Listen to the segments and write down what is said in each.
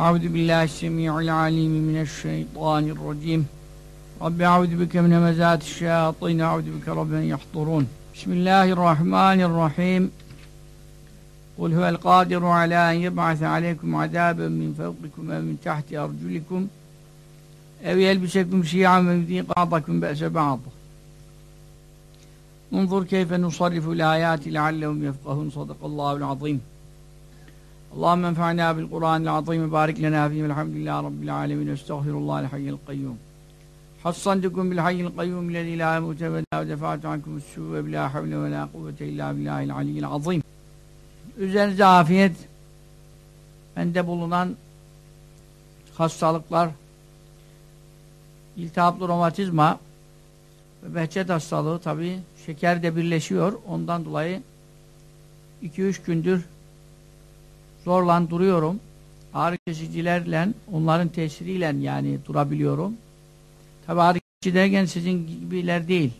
أعوذ بالله السميع العليم من الشيطان الرجيم. رب أعوذ بك من همزات الشياطين أعوذ بك رب أن يحضرون. بسم الله الرحمن الرحيم. قل هو القادر على أن يبعث عليكم عذابا من فوقكم أو من تحت أرجلكم أو يلبسكم شيعا ويذيق بعضكم بأس بعض. انظر كيف نصرف الآيات لعلهم يفقهون. صدق الله العظيم. Allahümme enfa'na bil Kur'anil azim barik lena fihim elhamdülillahi rabbil alemin estağfirullahil hayyil kayyum hassandukum bil hayyil kayyum lezi la mute ve la defa'tu ankum su ve bila havle ve la kuvvete illa billahil aliyyil azim üzerinize afiyet. Bende bulunan hastalıklar iltihaplı romatizma ve behçet hastalığı tabi şeker de birleşiyor. Ondan dolayı 2-3 gündür zorla duruyorum. Ağrı kesicilerle, onların tesiriyle yani durabiliyorum. Tabi ağrı kesici derken sizin gibiler değil.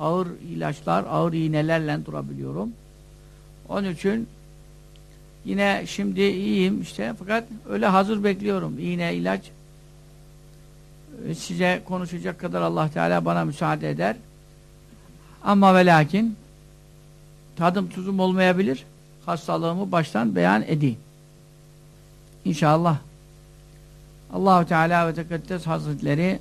Ağır ilaçlar, ağır iğnelerle durabiliyorum. Onun için yine şimdi iyiyim işte fakat öyle hazır bekliyorum. İğne, ilaç size konuşacak kadar Allah Teala bana müsaade eder. Ama ve lakin tadım tuzum olmayabilir hastalığımı baştan beyan edeyim. İnşallah Allahu Teala ve Tekaddes Hazretleri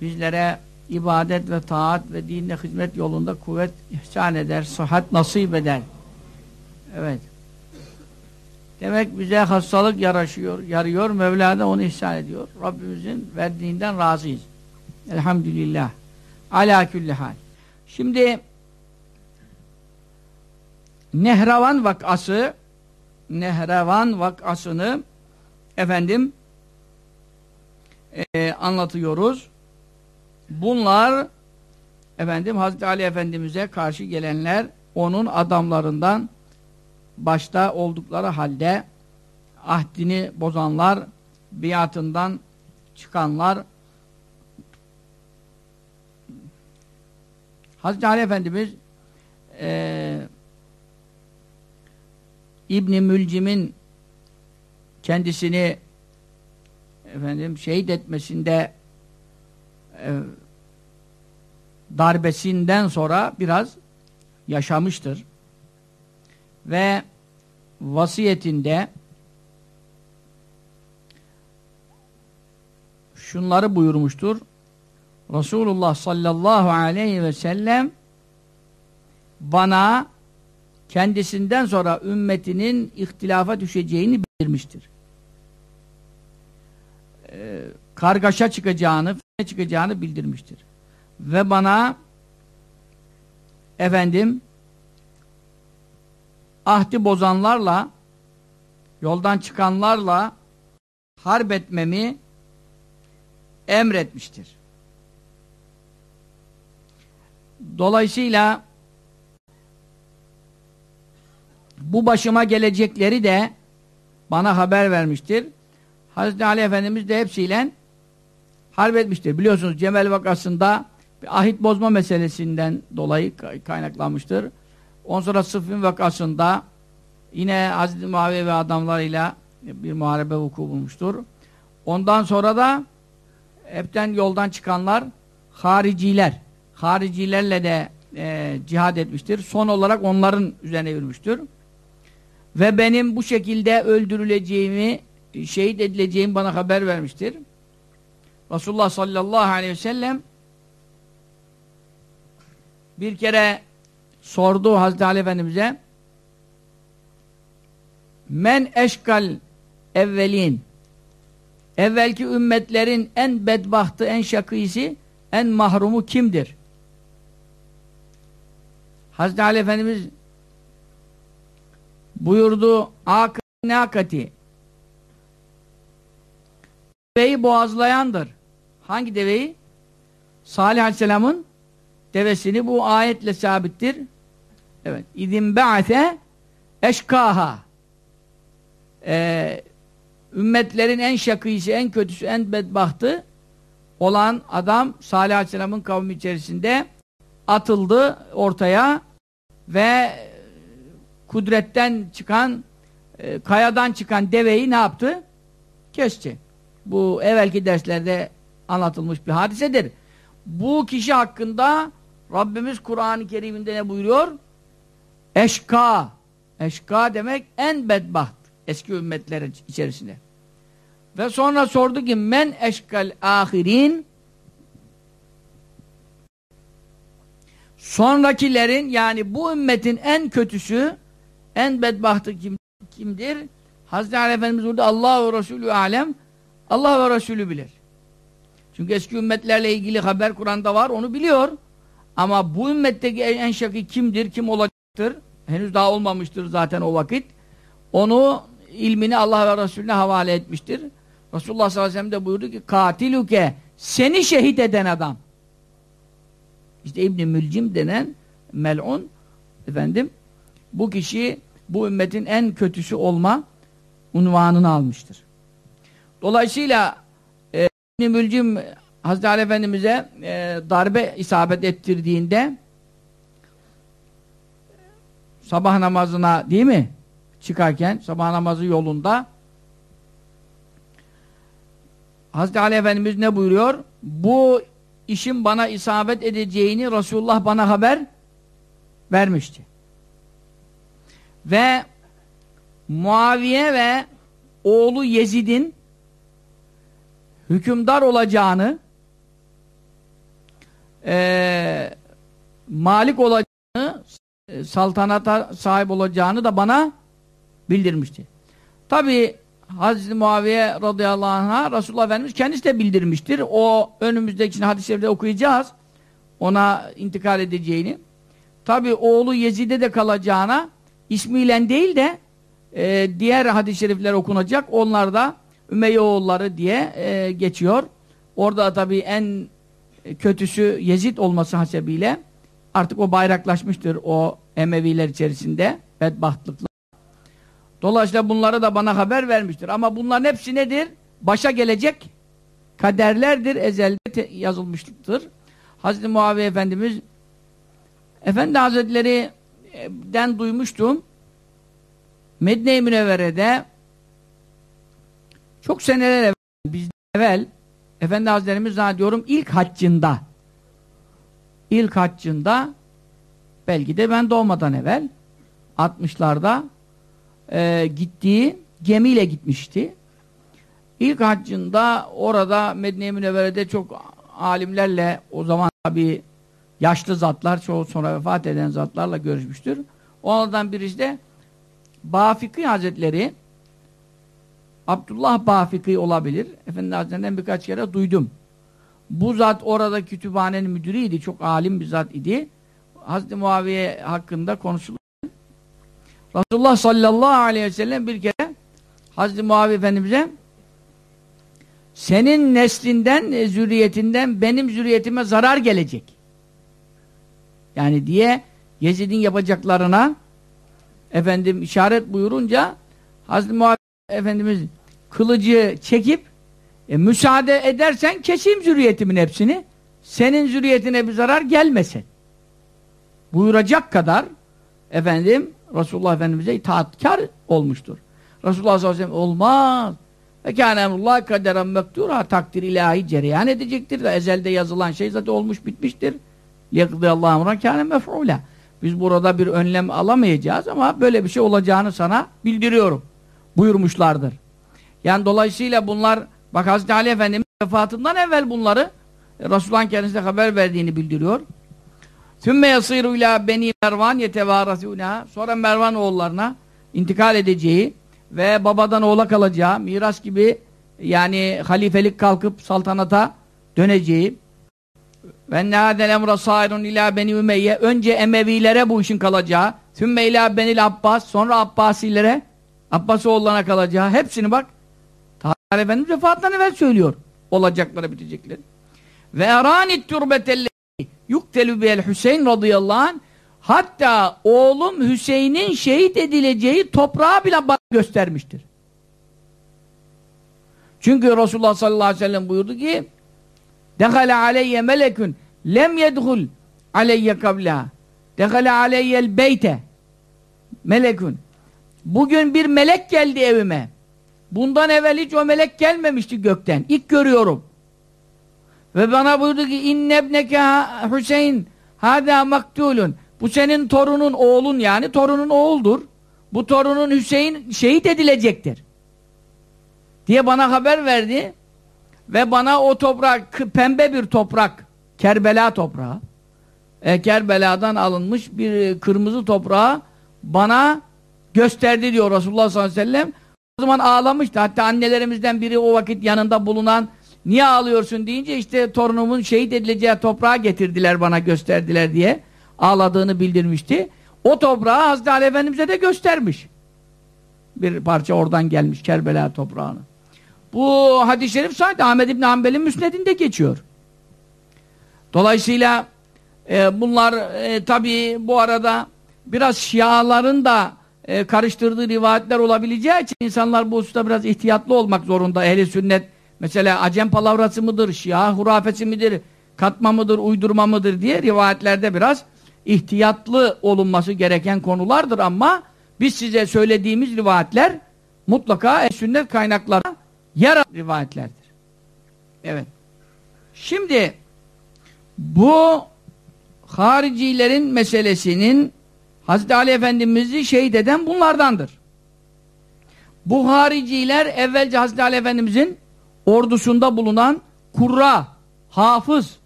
bizlere ibadet ve taat ve dinle hizmet yolunda kuvvet ihsan eder, sıhhat nasip eder. Evet. Demek bize hastalık yaraşıyor, yarıyor. Mevla da onu ihsan ediyor. Rabbimizin verdiğinden razıyız. Elhamdülillah. Ala külli hal. Şimdi Nehravan vakası Nehravan vakasını efendim e, anlatıyoruz. Bunlar efendim Hazreti Ali Efendimiz'e karşı gelenler onun adamlarından başta oldukları halde ahdini bozanlar biatından çıkanlar Hazreti Ali Efendimiz eee İbni Mülcim'in kendisini efendim şehit etmesinde e, darbesinden sonra biraz yaşamıştır. Ve vasiyetinde şunları buyurmuştur. Resulullah sallallahu aleyhi ve sellem bana kendisinden sonra ümmetinin ihtilafa düşeceğini bildirmiştir. Ee, kargaşa çıkacağını, çıkacağını bildirmiştir. Ve bana efendim ahdi bozanlarla yoldan çıkanlarla harp etmemi emretmiştir. Dolayısıyla bu başıma gelecekleri de bana haber vermiştir. Hazreti Ali Efendimiz de hepsiyle harp etmiştir. Biliyorsunuz Cemel vakasında bir ahit bozma meselesinden dolayı kaynaklanmıştır. Ondan sonra Sıffin vakasında yine Hazreti Muaviye ve adamlarıyla bir muharebe vuku bulmuştur. Ondan sonra da hepten yoldan çıkanlar hariciler. Haricilerle de e, cihad etmiştir. Son olarak onların üzerine yürümüştür ve benim bu şekilde öldürüleceğimi, şehit edileceğimi bana haber vermiştir. Resulullah sallallahu aleyhi ve sellem bir kere sordu Hazreti Ali Efendimiz'e Men eşkal evvelin evvelki ümmetlerin en bedbahtı, en şakisi, en mahrumu kimdir? Hazreti Ali Efendimiz buyurdu akati deveyi boğazlayandır. Hangi deveyi? Salih Aleyhisselam'ın devesini bu ayetle sabittir. Evet. İzin be'ate eşkaha ee, ümmetlerin en şakıyısı, en kötüsü, en bedbahtı olan adam Salih Aleyhisselam'ın kavmi içerisinde atıldı ortaya ve kudretten çıkan e, kayadan çıkan deveyi ne yaptı? kesti. Bu evvelki derslerde anlatılmış bir hadisedir. Bu kişi hakkında Rabbimiz Kur'an-ı Kerim'inde ne buyuruyor? Eşka. Eşka demek en bedbaht eski ümmetlerin içerisinde. Ve sonra sordu ki men eşkal ahirin sonrakilerin yani bu ümmetin en kötüsü en bedbahtı kim, kimdir? Hazreti Ali Efendimiz burada Allah ve Resulü alem Allah ve Resulü bilir. Çünkü eski ümmetlerle ilgili haber Kur'an'da var onu biliyor. Ama bu ümmetteki en şakı kimdir, kim olacaktır? Henüz daha olmamıştır zaten o vakit. Onu ilmini Allah ve Resulüne havale etmiştir. Resulullah sallallahu aleyhi ve sellem de buyurdu ki katiluke seni şehit eden adam. İşte İbn Mülcim denen mel'un efendim bu kişi bu ümmetin en kötüsü olma unvanını almıştır. Dolayısıyla e, İbn Mülcim Hazreti Ali Efendimiz'e e, darbe isabet ettirdiğinde sabah namazına değil mi? Çıkarken sabah namazı yolunda Hazreti Ali Efendimiz ne buyuruyor? Bu işin bana isabet edeceğini Resulullah bana haber vermişti. Ve Muaviye ve oğlu Yezid'in hükümdar olacağını e, malik olacağını saltanata sahip olacağını da bana bildirmişti. Tabi Hazreti Muaviye radıyallahu anh'a Resulullah Efendimiz kendisi de bildirmiştir. O önümüzdeki hadis-i okuyacağız. Ona intikal edeceğini. Tabi oğlu Yezid'e de kalacağına ismiyle değil de e, diğer hadis-i şerifler okunacak. Onlar da Ümeyye oğulları diye e, geçiyor. Orada tabi en kötüsü Yezid olması hasebiyle artık o bayraklaşmıştır o Emeviler içerisinde bedbahtlıkla. Dolayısıyla bunları da bana haber vermiştir. Ama bunların hepsi nedir? Başa gelecek kaderlerdir, ezelde yazılmıştır. Hazreti Muaviye Efendimiz Efendi Hazretleri'den duymuştum. Medine-i Münevvere'de çok seneler evvel, bizden evvel Efendi Hazretlerimiz zannediyorum ilk haccında ilk haccında belki de ben doğmadan evvel 60'larda e, gittiği gemiyle gitmişti. İlk haccında orada Medine-i Münevvere'de çok alimlerle o zaman tabi yaşlı zatlar çoğu sonra vefat eden zatlarla görüşmüştür. Onlardan birisi de Bafiki Hazretleri Abdullah Bafiki olabilir. Efendi Hazretlerinden birkaç kere duydum. Bu zat orada kütüphanenin müdürüydü. Çok alim bir zat idi. Hazreti Muaviye hakkında konuşulur. Resulullah sallallahu aleyhi ve sellem bir kere Hazreti Muaviye Efendimiz'e senin neslinden, e, zürriyetinden benim zürriyetime zarar gelecek. Yani diye Yezid'in yapacaklarına efendim işaret buyurunca Hazreti Muaviye Efendimiz kılıcı çekip e, müsaade edersen keseyim zürriyetimin hepsini. Senin zürriyetine bir zarar gelmesin. Buyuracak kadar efendim Resulullah Efendimiz'e itaatkar olmuştur. Resulullah sallallahu aleyhi ve sellem olmaz. Ve kâne emrullah kaderen mektura takdir ilahi cereyan edecektir. Ezelde yazılan şey zaten olmuş bitmiştir. Yakıdıyallahu emran kâne mef'ula. Biz burada bir önlem alamayacağız ama böyle bir şey olacağını sana bildiriyorum. Buyurmuşlardır. Yani dolayısıyla bunlar bak Hazreti Ali Efendimiz vefatından evvel bunları Resulullah'ın kendisine haber verdiğini bildiriyor. Sümme yasiru ila beni Mervan yetevarasuna sonra Mervan oğullarına intikal edeceği ve babadan oğula kalacağı miras gibi yani halifelik kalkıp saltanata döneceği ve nâdel emra sairun ila beni Ümeyye. Önce Emevilere bu işin kalacağı sümme ila benil Abbas sonra Abbasilere Abbas oğullarına kalacağı hepsini bak. Tahir Efendimiz vefatından evvel söylüyor. Olacakları bitecekleri. Ve eranit türbetelli yuktelü bihel Hüseyin radıyallahu anh hatta oğlum Hüseyin'in şehit edileceği toprağı bile bana göstermiştir. Çünkü Resulullah sallallahu aleyhi ve sellem buyurdu ki Dehale aleyye melekün lem yedhul aleyye kabla Dehale aleyyel beyte melekün Bugün bir melek geldi evime. Bundan evvel hiç o melek gelmemişti gökten. İlk görüyorum. Ve bana buyurdu ki innebneke Hüseyin hâdâ maktulun. Bu senin torunun oğlun yani torunun oğuldur. Bu torunun Hüseyin şehit edilecektir. Diye bana haber verdi. Ve bana o toprak, pembe bir toprak, Kerbela toprağı, e, Kerbela'dan alınmış bir kırmızı toprağı bana gösterdi diyor Resulullah sallallahu aleyhi ve sellem. O zaman ağlamıştı. Hatta annelerimizden biri o vakit yanında bulunan niye ağlıyorsun deyince işte torunumun şehit edileceği toprağı getirdiler bana gösterdiler diye ağladığını bildirmişti. O toprağı Hazreti Ali Efendimiz'e de göstermiş. Bir parça oradan gelmiş Kerbela toprağını. Bu hadis-i şerif sadece Ahmed İbni Hanbel'in müsnedinde geçiyor. Dolayısıyla e, bunlar e, tabi bu arada biraz Şiaların da e, karıştırdığı rivayetler olabileceği için insanlar bu hususta biraz ihtiyatlı olmak zorunda. Ehli sünnet mesela acem palavrası mıdır, Şia hurafesi midir, katma mıdır, uydurma mıdır diye rivayetlerde biraz ihtiyatlı olunması gereken konulardır ama biz size söylediğimiz rivayetler mutlaka ehli sünnet kaynaklara yer rivayetlerdir. Evet. Şimdi bu haricilerin meselesinin Hazreti Ali Efendimiz'i şehit eden bunlardandır. Bu hariciler evvelce Hazreti Ali Efendimiz'in ordusunda bulunan kurra, hafız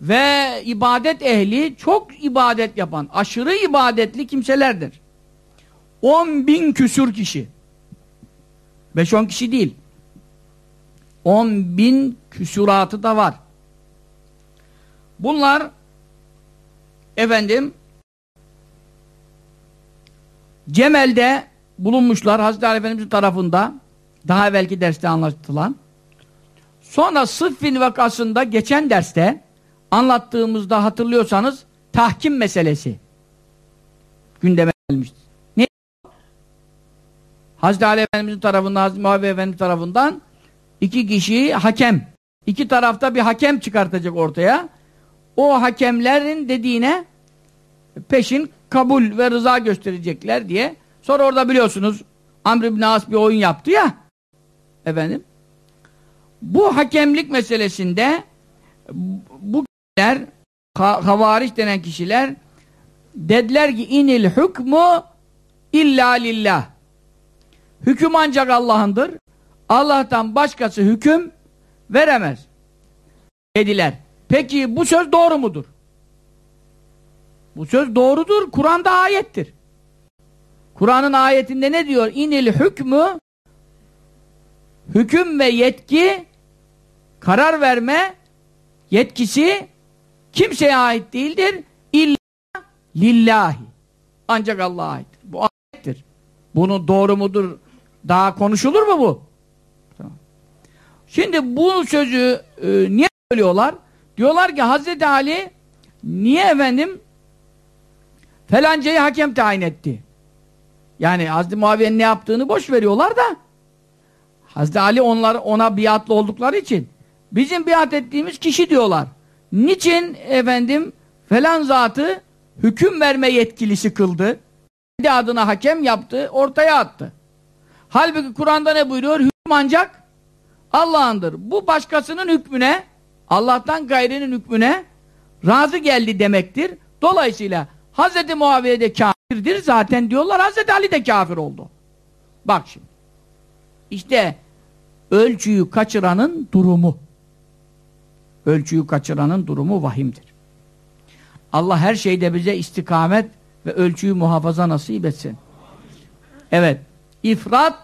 ve ibadet ehli çok ibadet yapan, aşırı ibadetli kimselerdir. 10 bin küsur kişi. 5-10 kişi değil. 10 bin küsuratı da var. Bunlar efendim Cemel'de bulunmuşlar Hazreti Ali Efendimiz'in tarafında daha evvelki derste anlatılan sonra Sıffin vakasında geçen derste anlattığımızda hatırlıyorsanız tahkim meselesi gündeme gelmişti. Ne? Hazreti Ali Efendimiz'in tarafından Hazreti Muhabbe Efendimiz tarafından iki kişi hakem iki tarafta bir hakem çıkartacak ortaya o hakemlerin dediğine peşin kabul ve rıza gösterecekler diye. Sonra orada biliyorsunuz Amr ibn As bir oyun yaptı ya. Efendim. Bu hakemlik meselesinde bu kişiler havariş denen kişiler dediler ki inil hükmü illa lillah. Hüküm ancak Allah'ındır. Allah'tan başkası hüküm veremez. Dediler. Peki bu söz doğru mudur? Bu söz doğrudur. Kur'an'da ayettir. Kur'an'ın ayetinde ne diyor? İnil hükmü hüküm ve yetki karar verme yetkisi kimseye ait değildir. İlla lillahi. Ancak Allah'a aittir. Bu ayettir. Bunun doğru mudur? Daha konuşulur mu bu? Şimdi bu sözü e, niye söylüyorlar? Diyorlar ki Hazreti Ali niye efendim felancayı hakem tayin etti? Yani Hazreti Muaviye'nin ne yaptığını boş veriyorlar da Hazreti Ali onlar ona biatlı oldukları için bizim biat ettiğimiz kişi diyorlar. Niçin efendim falan zatı hüküm verme yetkilisi kıldı? Kendi adına hakem yaptı, ortaya attı. Halbuki Kur'an'da ne buyuruyor? Hüküm ancak Allah'ındır. Bu başkasının hükmüne Allah'tan gayrinin hükmüne razı geldi demektir. Dolayısıyla Hz. Muaviye de kafirdir zaten diyorlar Hz. Ali de kafir oldu. Bak şimdi. İşte ölçüyü kaçıranın durumu. Ölçüyü kaçıranın durumu vahimdir. Allah her şeyde bize istikamet ve ölçüyü muhafaza nasip etsin. Evet. İfrat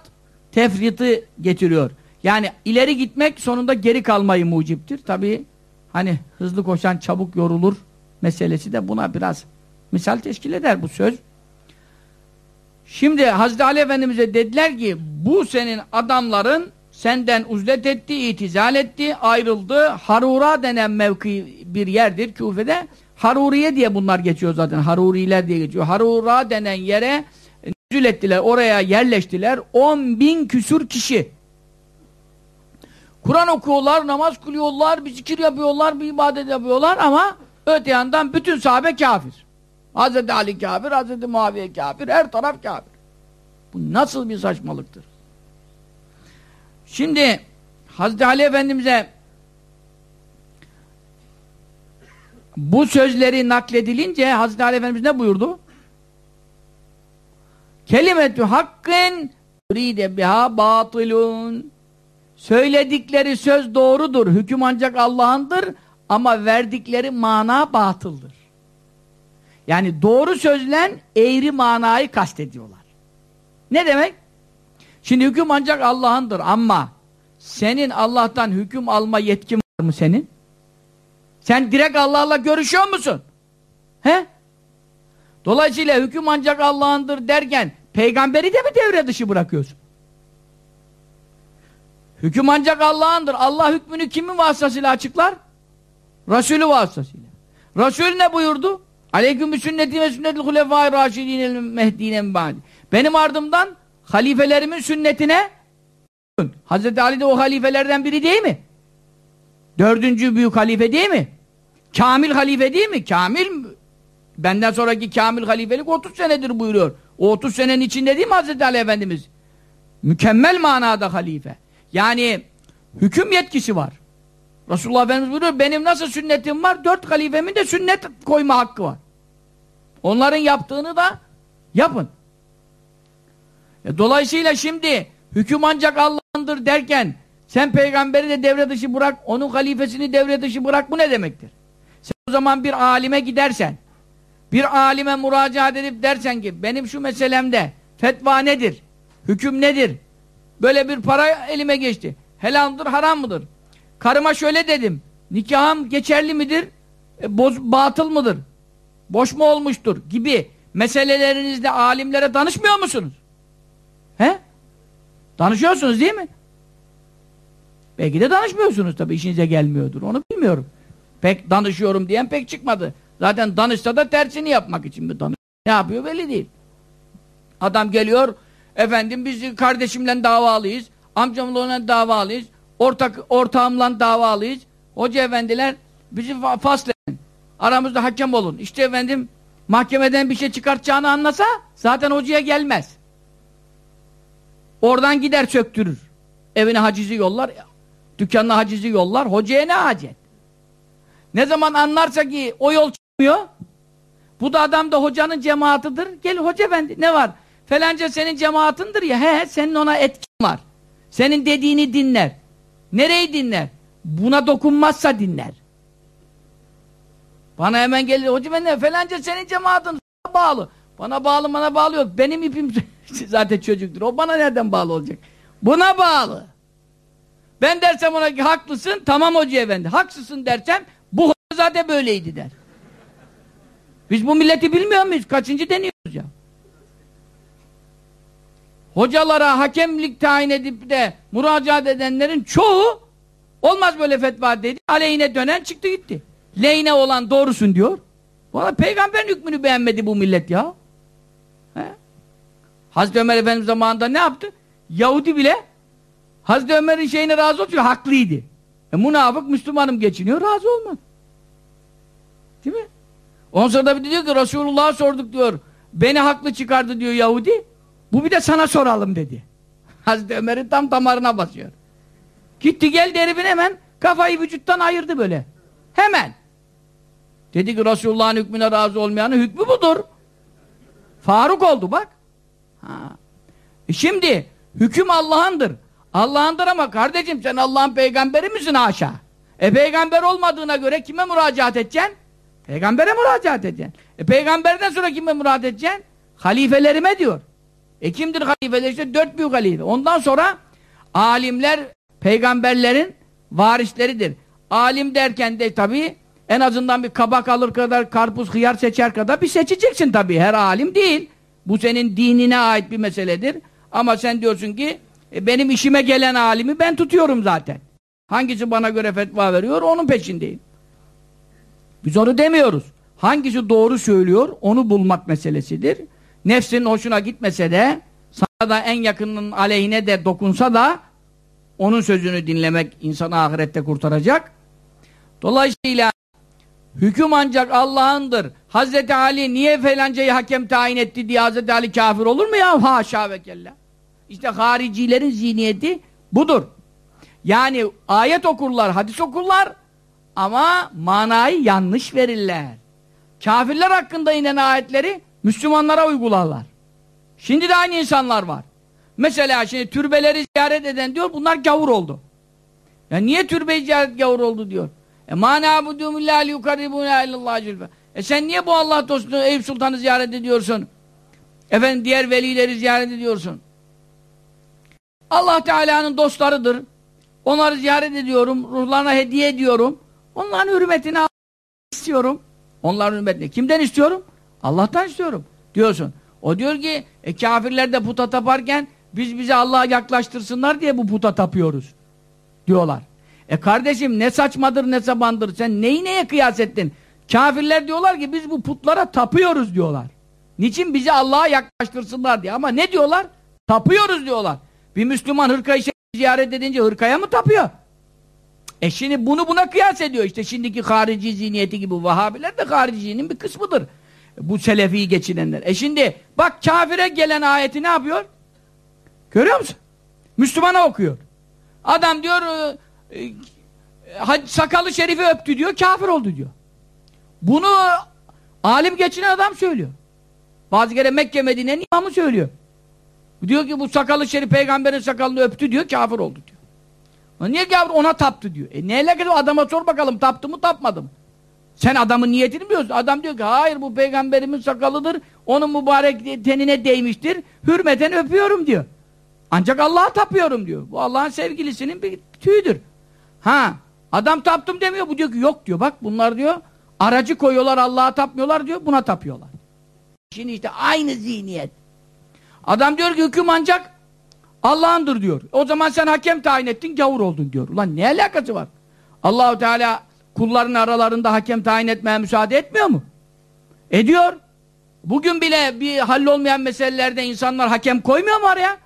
tefriti getiriyor. Yani ileri gitmek sonunda geri kalmayı muciptir. Tabi hani hızlı koşan çabuk yorulur meselesi de buna biraz misal teşkil eder bu söz. Şimdi Hazreti Ali Efendimiz'e dediler ki bu senin adamların senden uzlet etti, itizal etti, ayrıldı. Harura denen mevki bir yerdir Küfe'de. Haruriye diye bunlar geçiyor zaten. Haruriler diye geçiyor. Harura denen yere nüzül ettiler. Oraya yerleştiler. 10 bin küsur kişi. Kur'an okuyorlar, namaz kılıyorlar, bir zikir yapıyorlar, bir ibadet yapıyorlar ama öte yandan bütün sahabe kafir. Hz. Ali kafir, Hz. Muaviye kafir, her taraf kafir. Bu nasıl bir saçmalıktır? Şimdi Hazreti Ali Efendimiz'e bu sözleri nakledilince Hazreti Ali Efendimiz ne buyurdu? Kelimetü hakkın üride biha batılun Söyledikleri söz doğrudur. Hüküm ancak Allah'ındır ama verdikleri mana batıldır. Yani doğru sözlen eğri manayı kastediyorlar. Ne demek? Şimdi hüküm ancak Allah'ındır ama senin Allah'tan hüküm alma yetkin var mı senin? Sen direkt Allah'la görüşüyor musun? He? Dolayısıyla hüküm ancak Allah'ındır derken peygamberi de mi devre dışı bırakıyorsun? Hüküm ancak Allah'ındır. Allah hükmünü kimin vasıtasıyla açıklar? Resulü vasıtasıyla. Resul ne buyurdu? Aleyküm sünneti ve sünnetil hulefâi râşidînel mehdînen ba'di. Benim ardımdan halifelerimin sünnetine Hazreti Ali de o halifelerden biri değil mi? Dördüncü büyük halife değil mi? Kamil halife değil mi? Kamil benden sonraki kamil halifelik 30 senedir buyuruyor. O 30 senenin içinde değil mi Hazreti Ali Efendimiz? Mükemmel manada halife. Yani hüküm yetkisi var. Resulullah Efendimiz buyuruyor benim nasıl sünnetim var dört halifemin de sünnet koyma hakkı var. Onların yaptığını da yapın. E, dolayısıyla şimdi hüküm ancak Allah'ındır derken sen peygamberi de devre dışı bırak, onun halifesini devre dışı bırak bu ne demektir? Sen o zaman bir alime gidersen, bir alime müracaat edip dersen ki benim şu meselemde fetva nedir? Hüküm nedir? Böyle bir para elime geçti. Helal mıdır, haram mıdır? Karıma şöyle dedim. Nikahım geçerli midir? E, boz, batıl mıdır? Boş mu olmuştur? Gibi meselelerinizde alimlere danışmıyor musunuz? He? Danışıyorsunuz değil mi? Belki de danışmıyorsunuz tabii işinize gelmiyordur. Onu bilmiyorum. Pek danışıyorum diyen pek çıkmadı. Zaten danışsa da tersini yapmak için mi danış? Ne yapıyor belli değil. Adam geliyor Efendim biz kardeşimle davalıyız. Amcamla ona davalıyız. Ortak, ortağımla davalıyız. Hoca efendiler bizi fasledin. Aramızda hakem olun. İşte efendim mahkemeden bir şey çıkartacağını anlasa zaten hocaya gelmez. Oradan gider söktürür. Evine hacizi yollar. Dükkanına hacizi yollar. Hocaya ne hacet? Ne zaman anlarsa ki o yol çıkmıyor bu da adam da hocanın cemaatıdır. Gel hoca efendi ne var? Felanca senin cemaatindir ya. He senin ona etkin var. Senin dediğini dinler. Nereyi dinler? Buna dokunmazsa dinler. Bana hemen gelir. Hocam ne? Felanca senin cemaatin bağlı. Bana bağlı bana bağlı yok. Benim ipim zaten çocuktur. O bana nereden bağlı olacak? Buna bağlı. Ben dersem ona ki haklısın. Tamam hoca efendi. Haksızsın dersem bu hoca zaten böyleydi der. Biz bu milleti bilmiyor muyuz? Kaçıncı deniyoruz ya? Hocalara hakemlik tayin edip de müracaat edenlerin çoğu olmaz böyle fetva dedi. Aleyhine dönen çıktı gitti. Leyne olan doğrusun diyor. Valla peygamberin hükmünü beğenmedi bu millet ya. He? Hazreti Ömer Efendimiz zamanında ne yaptı? Yahudi bile Hazreti Ömer'in şeyine razı oldu haklıydı. E, münafık Müslümanım geçiniyor razı olmadı. Değil mi? Ondan sonra da bir diyor ki Resulullah'a sorduk diyor. Beni haklı çıkardı diyor Yahudi. Bu bir de sana soralım dedi. Hazreti Ömer'in tam damarına basıyor. Gitti geldi herifin hemen kafayı vücuttan ayırdı böyle. Hemen. Dedi ki Resulullah'ın hükmüne razı olmayanın hükmü budur. Faruk oldu bak. Ha. E şimdi hüküm Allah'ındır. Allah'ındır ama kardeşim sen Allah'ın peygamberi misin haşa? E peygamber olmadığına göre kime müracaat edeceksin? Peygambere müracaat edeceksin. E peygamberden sonra kime müracaat edeceksin? Halifelerime diyor. E kimdir halifeler? İşte dört büyük halife. Ondan sonra alimler peygamberlerin varisleridir. Alim derken de tabi en azından bir kabak alır kadar karpuz hıyar seçer kadar bir seçeceksin tabi. Her alim değil. Bu senin dinine ait bir meseledir. Ama sen diyorsun ki e, benim işime gelen alimi ben tutuyorum zaten. Hangisi bana göre fetva veriyor onun peşindeyim. Biz onu demiyoruz. Hangisi doğru söylüyor onu bulmak meselesidir. Nefsin hoşuna gitmese de sana da en yakının aleyhine de dokunsa da onun sözünü dinlemek insanı ahirette kurtaracak. Dolayısıyla hüküm ancak Allah'ındır. Hazreti Ali niye felancayı hakem tayin etti diye Hazreti Ali kafir olur mu ya? Haşa ve kella. İşte haricilerin zihniyeti budur. Yani ayet okurlar, hadis okurlar ama manayı yanlış verirler. Kafirler hakkında inen ayetleri Müslümanlara uygularlar. Şimdi de aynı insanlar var. Mesela şimdi türbeleri ziyaret eden diyor bunlar gavur oldu. Ya niye türbeyi ziyaret gavur oldu diyor. E ma na'budu illa liyukarribuna illallah zülfe. E sen niye bu Allah dostunu Eyüp Sultan'ı ziyaret ediyorsun? Efendim diğer velileri ziyaret ediyorsun. Allah Teala'nın dostlarıdır. Onları ziyaret ediyorum. Ruhlarına hediye ediyorum. Onların hürmetini istiyorum. Onların hürmetini. Kimden istiyorum? Allah'tan istiyorum. Diyorsun. O diyor ki e, kafirler de puta taparken biz bize Allah'a yaklaştırsınlar diye bu puta tapıyoruz. Diyorlar. E kardeşim ne saçmadır ne sabandır. Sen neyi neye kıyas ettin? Kafirler diyorlar ki biz bu putlara tapıyoruz diyorlar. Niçin bizi Allah'a yaklaştırsınlar diye. Ama ne diyorlar? Tapıyoruz diyorlar. Bir Müslüman hırkayı ziyaret edince hırkaya mı tapıyor? E şimdi bunu buna kıyas ediyor. İşte şimdiki harici zihniyeti gibi Vahabiler de haricinin bir kısmıdır. Bu Selefi'yi geçinenler. E şimdi bak kafire gelen ayeti ne yapıyor? Görüyor musun? Müslümana okuyor. Adam diyor e, e, sakalı şerifi öptü diyor, kafir oldu diyor. Bunu alim geçinen adam söylüyor. Bazı kere Mekke Medine'nin imamı söylüyor. Diyor ki bu sakalı şerif peygamberin sakalını öptü diyor, kafir oldu diyor. Niye kafir ona taptı diyor. E ne alakası adama sor bakalım taptı mı tapmadı mı? Sen adamın niyetini biliyorsun. Adam diyor ki hayır bu peygamberimin sakalıdır. Onun mübarek tenine değmiştir. Hürmeten öpüyorum diyor. Ancak Allah'a tapıyorum diyor. Bu Allah'ın sevgilisinin bir tüyüdür. Ha adam taptım demiyor. Bu diyor ki yok diyor. Bak bunlar diyor aracı koyuyorlar Allah'a tapmıyorlar diyor. Buna tapıyorlar. Şimdi işte aynı zihniyet. Adam diyor ki hüküm ancak Allah'ındır diyor. O zaman sen hakem tayin ettin gavur oldun diyor. Ulan ne alakası var? Allahu Teala kulların aralarında hakem tayin etmeye müsaade etmiyor mu? Ediyor. Bugün bile bir hallolmayan meselelerde insanlar hakem koymuyor mu araya?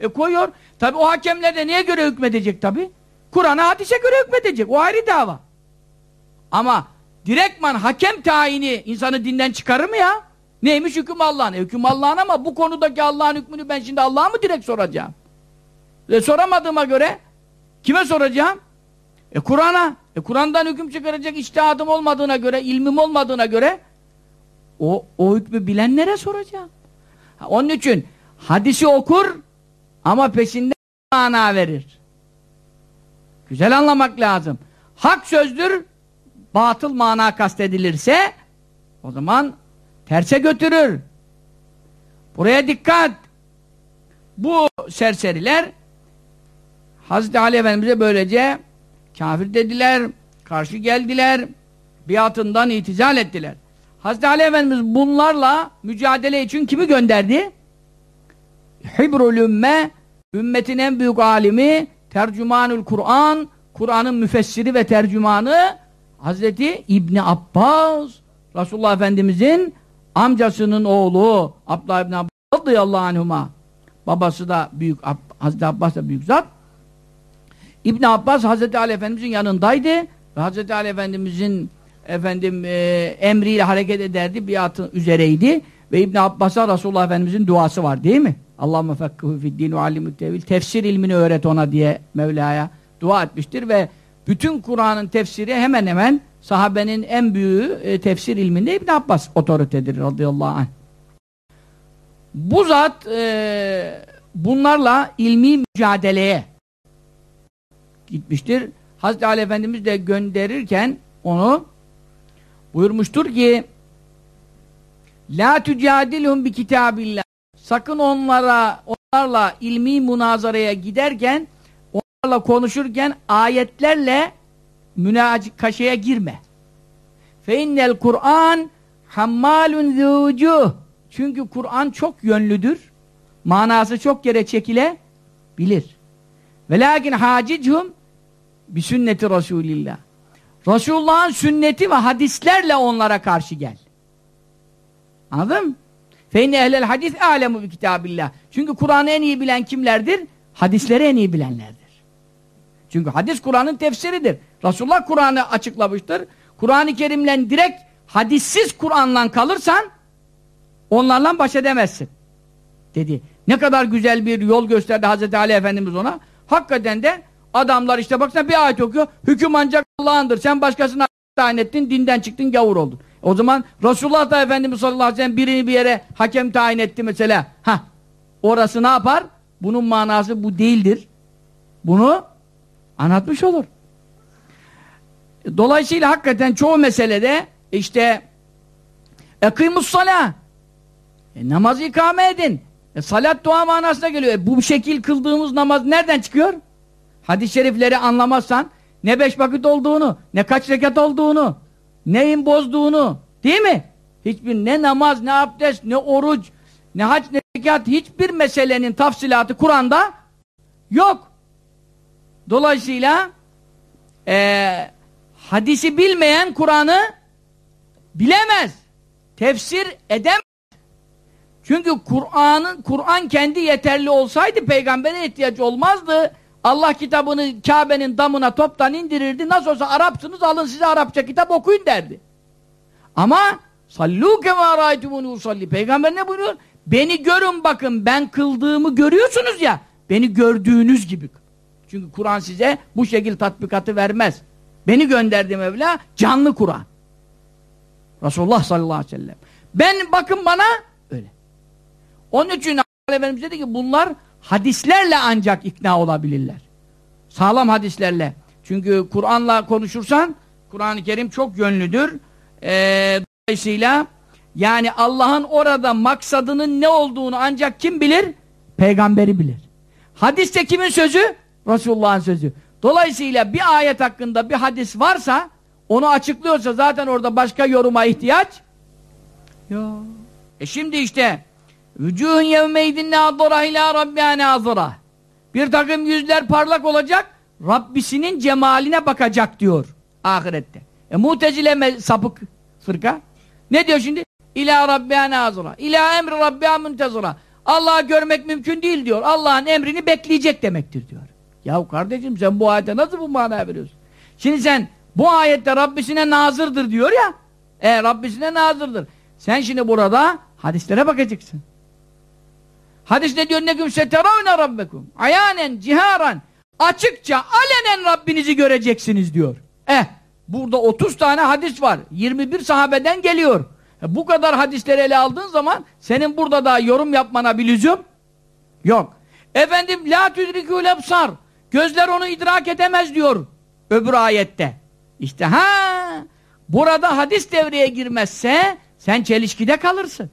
E koyuyor. Tabi o hakemler de neye göre hükmedecek tabi? Kur'an'a hadise göre hükmedecek. O ayrı dava. Ama direktman hakem tayini insanı dinden çıkarır mı ya? Neymiş hüküm Allah'ın? E, hüküm Allah'ın ama bu konudaki Allah'ın hükmünü ben şimdi Allah'a mı direkt soracağım? E, soramadığıma göre kime soracağım? E Kur'an'a. E Kur'an'dan hüküm çıkaracak iştihadım olmadığına göre, ilmim olmadığına göre o, o hükmü bilenlere soracağım. Onun için hadisi okur ama peşinden mana verir. Güzel anlamak lazım. Hak sözdür, batıl mana kastedilirse o zaman terse götürür. Buraya dikkat. Bu serseriler Hazreti Ali Efendimiz'e böylece kafir dediler, karşı geldiler, biatından itizal ettiler. Hazreti Ali Efendimiz bunlarla mücadele için kimi gönderdi? Hibrul ümme, ümmetin en büyük alimi, tercümanül Kur'an, Kur'an'ın müfessiri ve tercümanı Hazreti İbni Abbas, Resulullah Efendimizin amcasının oğlu Abdullah İbni Abbas radıyallahu anhuma babası da büyük Hazreti Abbas da büyük zat İbn Abbas Hazreti Ali Efendimizin yanındaydı ve Hazreti Ali Efendimizin efendim e, emriyle hareket ederdi biatın üzereydi ve İbn Abbas'a Resulullah Efendimizin duası var değil mi? Allahümme fekkihu fiddin ve tevil tefsir ilmini öğret ona diye Mevla'ya dua etmiştir ve bütün Kur'an'ın tefsiri hemen hemen sahabenin en büyüğü e, tefsir ilminde İbn Abbas otoritedir radıyallahu anh. Bu zat e, bunlarla ilmi mücadeleye gitmiştir. Hazreti Ali Efendimiz de gönderirken onu buyurmuştur ki La tücadilhum bi kitabillah Sakın onlara onlarla ilmi münazaraya giderken onlarla konuşurken ayetlerle münakaşaya girme. Fe innel Kur'an hammalun zucuh. Çünkü Kur'an çok yönlüdür. Manası çok yere çekile bilir. Ve lakin hacichum bi sünneti Resulillah. Resulullah'ın sünneti ve hadislerle onlara karşı gel. Anladın mı? Fe inne ehlel hadis alemu bi kitabillah. Çünkü Kur'an'ı en iyi bilen kimlerdir? Hadisleri en iyi bilenlerdir. Çünkü hadis Kur'an'ın tefsiridir. Resulullah Kur'an'ı açıklamıştır. Kur'an-ı Kerim'le direkt hadissiz Kur'an'la kalırsan onlarla baş edemezsin. Dedi. Ne kadar güzel bir yol gösterdi Hazreti Ali Efendimiz ona. Hakikaten de Adamlar işte baksana bir ayet okuyor. Hüküm ancak Allah'ındır. Sen başkasına tayin ettin, dinden çıktın, gavur oldun. O zaman Resulullah da Efendimiz sallallahu aleyhi ve sellem birini bir yere hakem tayin etti mesela. Ha, orası ne yapar? Bunun manası bu değildir. Bunu anlatmış olur. Dolayısıyla hakikaten çoğu meselede işte ekîmus salâ e, namazı ikame edin. E, salat dua manasına geliyor. E, bu şekil kıldığımız namaz nereden çıkıyor? Hadis-i şerifleri anlamazsan ne beş vakit olduğunu, ne kaç rekat olduğunu, neyin bozduğunu, değil mi? Hiçbir ne namaz, ne abdest, ne oruç, ne hac, ne zekat, hiçbir meselenin tafsilatı Kur'an'da yok. Dolayısıyla e, hadisi bilmeyen Kur'an'ı bilemez. Tefsir edemez. Çünkü Kur'an'ın Kur'an kendi yeterli olsaydı peygambere ihtiyaç olmazdı. Allah kitabını Kabe'nin damına toptan indirirdi. Nasıl olsa Arapsınız alın size Arapça kitap okuyun derdi. Ama sallu kema râitumûnû usalli. Peygamber ne buyuruyor? Beni görün bakın ben kıldığımı görüyorsunuz ya. Beni gördüğünüz gibi. Çünkü Kur'an size bu şekil tatbikatı vermez. Beni gönderdi Mevla canlı Kur'an. Resulullah sallallahu aleyhi ve sellem. Ben bakın bana öyle. Onun için Efendimiz dedi ki bunlar hadislerle ancak ikna olabilirler. Sağlam hadislerle. Çünkü Kur'an'la konuşursan Kur'an-ı Kerim çok yönlüdür. Ee, dolayısıyla yani Allah'ın orada maksadının ne olduğunu ancak kim bilir? Peygamberi bilir. Hadiste kimin sözü? Resulullah'ın sözü. Dolayısıyla bir ayet hakkında bir hadis varsa onu açıklıyorsa zaten orada başka yoruma ihtiyaç yok. E şimdi işte Vücuhun yevmeydin nâzıra ilâ rabbâ nâzıra. Bir takım yüzler parlak olacak, Rabbisinin cemaline bakacak diyor ahirette. E mutezile sapık fırka. Ne diyor şimdi? İlâ rabbâ nâzıra. İlâ emri rabbâ müntezıra. Allah'ı görmek mümkün değil diyor. Allah'ın emrini bekleyecek demektir diyor. Yahu kardeşim sen bu ayete nasıl bu manaya veriyorsun? Şimdi sen bu ayette Rabbisine nazırdır diyor ya. E Rabbisine nazırdır. Sen şimdi burada hadislere bakacaksın. Hadis ne diyor? Neküm seteravne rabbekum. Ayanen, ciharan. Açıkça, alenen Rabbinizi göreceksiniz diyor. Eh, burada 30 tane hadis var. 21 sahabeden geliyor. E, bu kadar hadisleri ele aldığın zaman senin burada da yorum yapmana bir lüzum yok. Efendim, la tüdrikûl ebsar. Gözler onu idrak edemez diyor öbür ayette. İşte ha burada hadis devreye girmezse sen çelişkide kalırsın.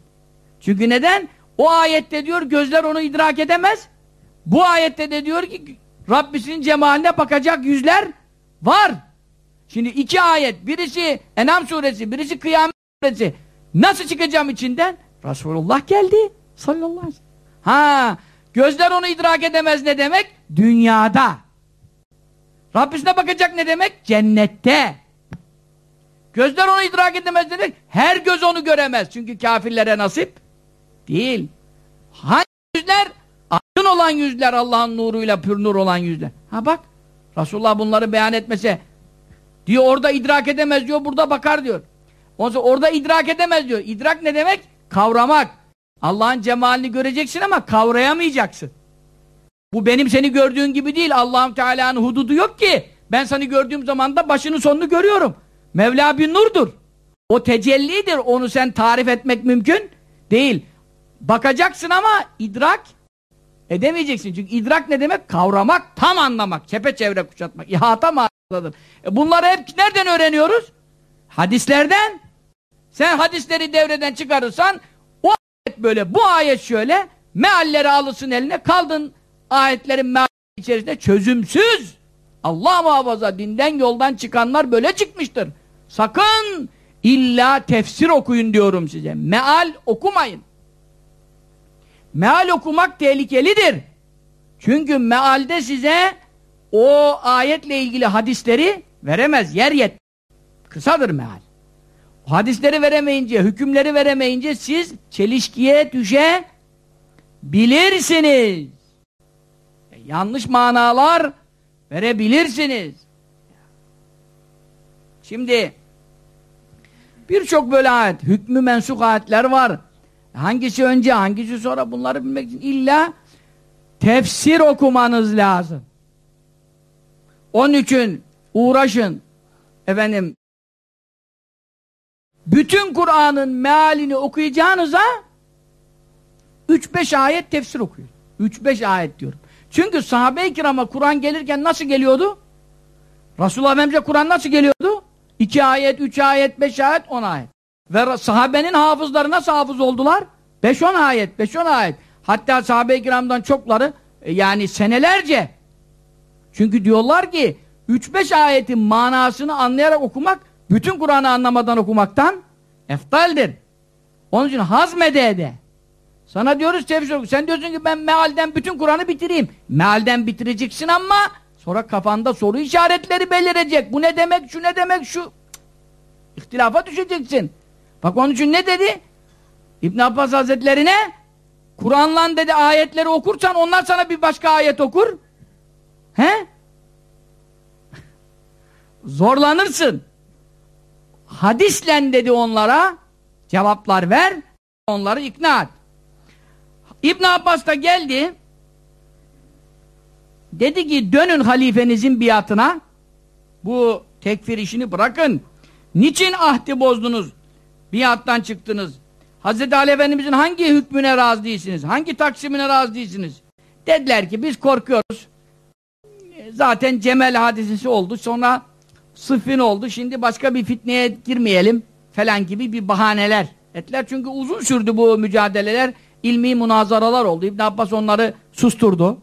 Çünkü neden? O ayette diyor gözler onu idrak edemez. Bu ayette de diyor ki Rabbisinin cemaline bakacak yüzler var. Şimdi iki ayet. Birisi Enam suresi, birisi Kıyamet suresi. Nasıl çıkacağım içinden? Resulullah geldi. Sallallahu aleyhi ve sellem. Ha, gözler onu idrak edemez ne demek? Dünyada. Rabbisine bakacak ne demek? Cennette. Gözler onu idrak edemez ne demek? Her göz onu göremez. Çünkü kafirlere nasip Değil. Hangi yüzler? Aydın olan yüzler Allah'ın nuruyla pür nur olan yüzler. Ha bak. Resulullah bunları beyan etmese diyor orada idrak edemez diyor burada bakar diyor. Ondan orada idrak edemez diyor. İdrak ne demek? Kavramak. Allah'ın cemalini göreceksin ama kavrayamayacaksın. Bu benim seni gördüğün gibi değil. Allah'ın Teala'nın hududu yok ki. Ben seni gördüğüm zaman da başını sonunu görüyorum. Mevla bir nurdur. O tecellidir. Onu sen tarif etmek mümkün değil. Bakacaksın ama idrak edemeyeceksin. Çünkü idrak ne demek? Kavramak, tam anlamak, çepeçevre kuşatmak, ihata mağazadır. E bunları hep nereden öğreniyoruz? Hadislerden. Sen hadisleri devreden çıkarırsan o ayet böyle, bu ayet şöyle mealleri alırsın eline, kaldın ayetlerin meali içerisinde çözümsüz. Allah muhafaza dinden yoldan çıkanlar böyle çıkmıştır. Sakın illa tefsir okuyun diyorum size. Meal okumayın. Meal okumak tehlikelidir. Çünkü mealde size o ayetle ilgili hadisleri veremez. Yer yet. Kısadır meal. Hadisleri veremeyince, hükümleri veremeyince siz çelişkiye düşebilirsiniz. E, yanlış manalar verebilirsiniz. Şimdi birçok böyle ayet, hükmü mensuk ayetler var. Hangisi önce, hangisi sonra bunları bilmek için illa tefsir okumanız lazım. Onun için uğraşın. Efendim bütün Kur'an'ın mealini okuyacağınıza 3-5 ayet tefsir okuyun. 3-5 ayet diyorum. Çünkü sahabe-i kirama Kur'an gelirken nasıl geliyordu? Resulullah Efendimiz'e Kur'an nasıl geliyordu? 2 ayet, 3 ayet, 5 ayet, 10 ayet. Ve sahabenin hafızları nasıl hafız oldular? 5-10 ayet, 5-10 ayet. Hatta sahabe-i kiramdan çokları e, yani senelerce çünkü diyorlar ki 3-5 ayetin manasını anlayarak okumak bütün Kur'an'ı anlamadan okumaktan eftaldir. Onun için hazmede ede. Sana diyoruz tefsir Sen diyorsun ki ben mealden bütün Kur'an'ı bitireyim. Mealden bitireceksin ama sonra kafanda soru işaretleri belirecek. Bu ne demek, şu ne demek, şu. İhtilafa düşeceksin. Bak onun için ne dedi? İbn Abbas Hazretlerine Kur'an'la dedi ayetleri okursan onlar sana bir başka ayet okur. He? Zorlanırsın. Hadisle dedi onlara cevaplar ver, onları ikna et. İbn Abbas da geldi dedi ki dönün halifenizin biatına bu tekfir işini bırakın. Niçin ahdi bozdunuz? Biattan çıktınız. Hazreti Ali Efendimizin hangi hükmüne razı değilsiniz? Hangi taksimine razı değilsiniz? Dediler ki biz korkuyoruz. Zaten Cemel hadisesi oldu. Sonra Sıffin oldu. Şimdi başka bir fitneye girmeyelim falan gibi bir bahaneler ettiler. Çünkü uzun sürdü bu mücadeleler. ilmi münazaralar oldu. İbn Abbas onları susturdu.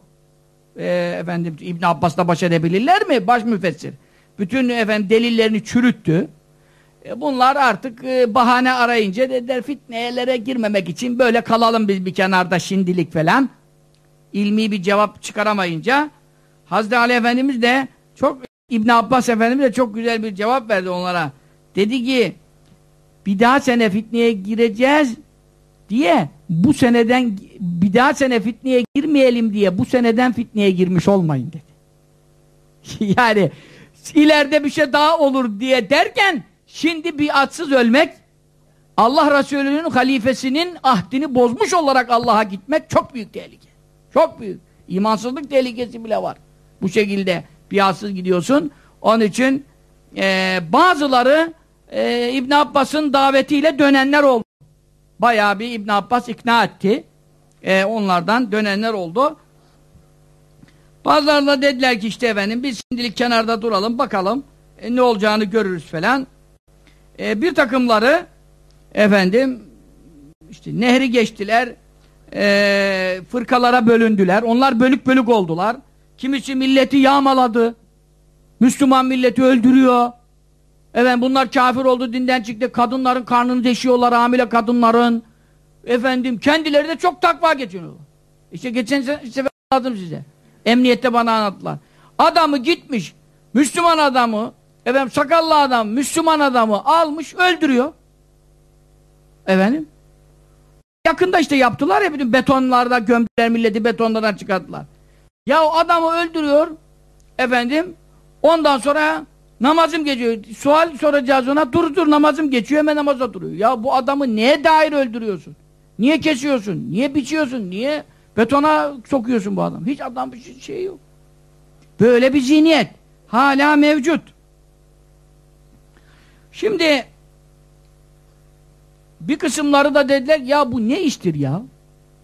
Ee, efendim İbn Abbas'la baş edebilirler mi? Baş müfessir. Bütün efendim delillerini çürüttü. E, bunlar artık e, bahane arayınca dediler fitnelere girmemek için böyle kalalım biz bir kenarda şimdilik falan. İlmi bir cevap çıkaramayınca Hazreti Ali Efendimiz de çok İbn Abbas Efendimiz de çok güzel bir cevap verdi onlara. Dedi ki bir daha sene fitneye gireceğiz diye bu seneden bir daha sene fitneye girmeyelim diye bu seneden fitneye girmiş olmayın dedi. yani ileride bir şey daha olur diye derken şimdi bir atsız ölmek Allah Resulü'nün halifesinin ahdini bozmuş olarak Allah'a gitmek çok büyük tehlike. Çok büyük. İmansızlık tehlikesi bile var. Bu şekilde biatsız gidiyorsun. Onun için e, bazıları e, İbn Abbas'ın davetiyle dönenler oldu. Bayağı bir İbn Abbas ikna etti. E, onlardan dönenler oldu. Bazıları da dediler ki işte efendim biz şimdilik kenarda duralım bakalım e, ne olacağını görürüz falan. E, bir takımları efendim işte nehri geçtiler e, fırkalara bölündüler. Onlar bölük bölük oldular. Kimisi milleti yağmaladı. Müslüman milleti öldürüyor. Evet bunlar kafir oldu dinden çıktı. Kadınların karnını deşiyorlar hamile kadınların. Efendim kendileri de çok takva geçiyorlar. İşte geçen sefer anlattım size. Emniyette bana anlattılar. Adamı gitmiş. Müslüman adamı efendim sakallı adam Müslüman adamı almış öldürüyor. Efendim yakında işte yaptılar ya bütün betonlarda gömdüler milleti betonlardan çıkarttılar. Ya o adamı öldürüyor efendim ondan sonra namazım geçiyor. Sual soracağız ona dur dur namazım geçiyor hemen namaza duruyor. Ya bu adamı neye dair öldürüyorsun? Niye kesiyorsun? Niye biçiyorsun? Niye betona sokuyorsun bu adam? Hiç adam bir şey yok. Böyle bir zihniyet hala mevcut. Şimdi bir kısımları da dediler ya bu ne iştir ya?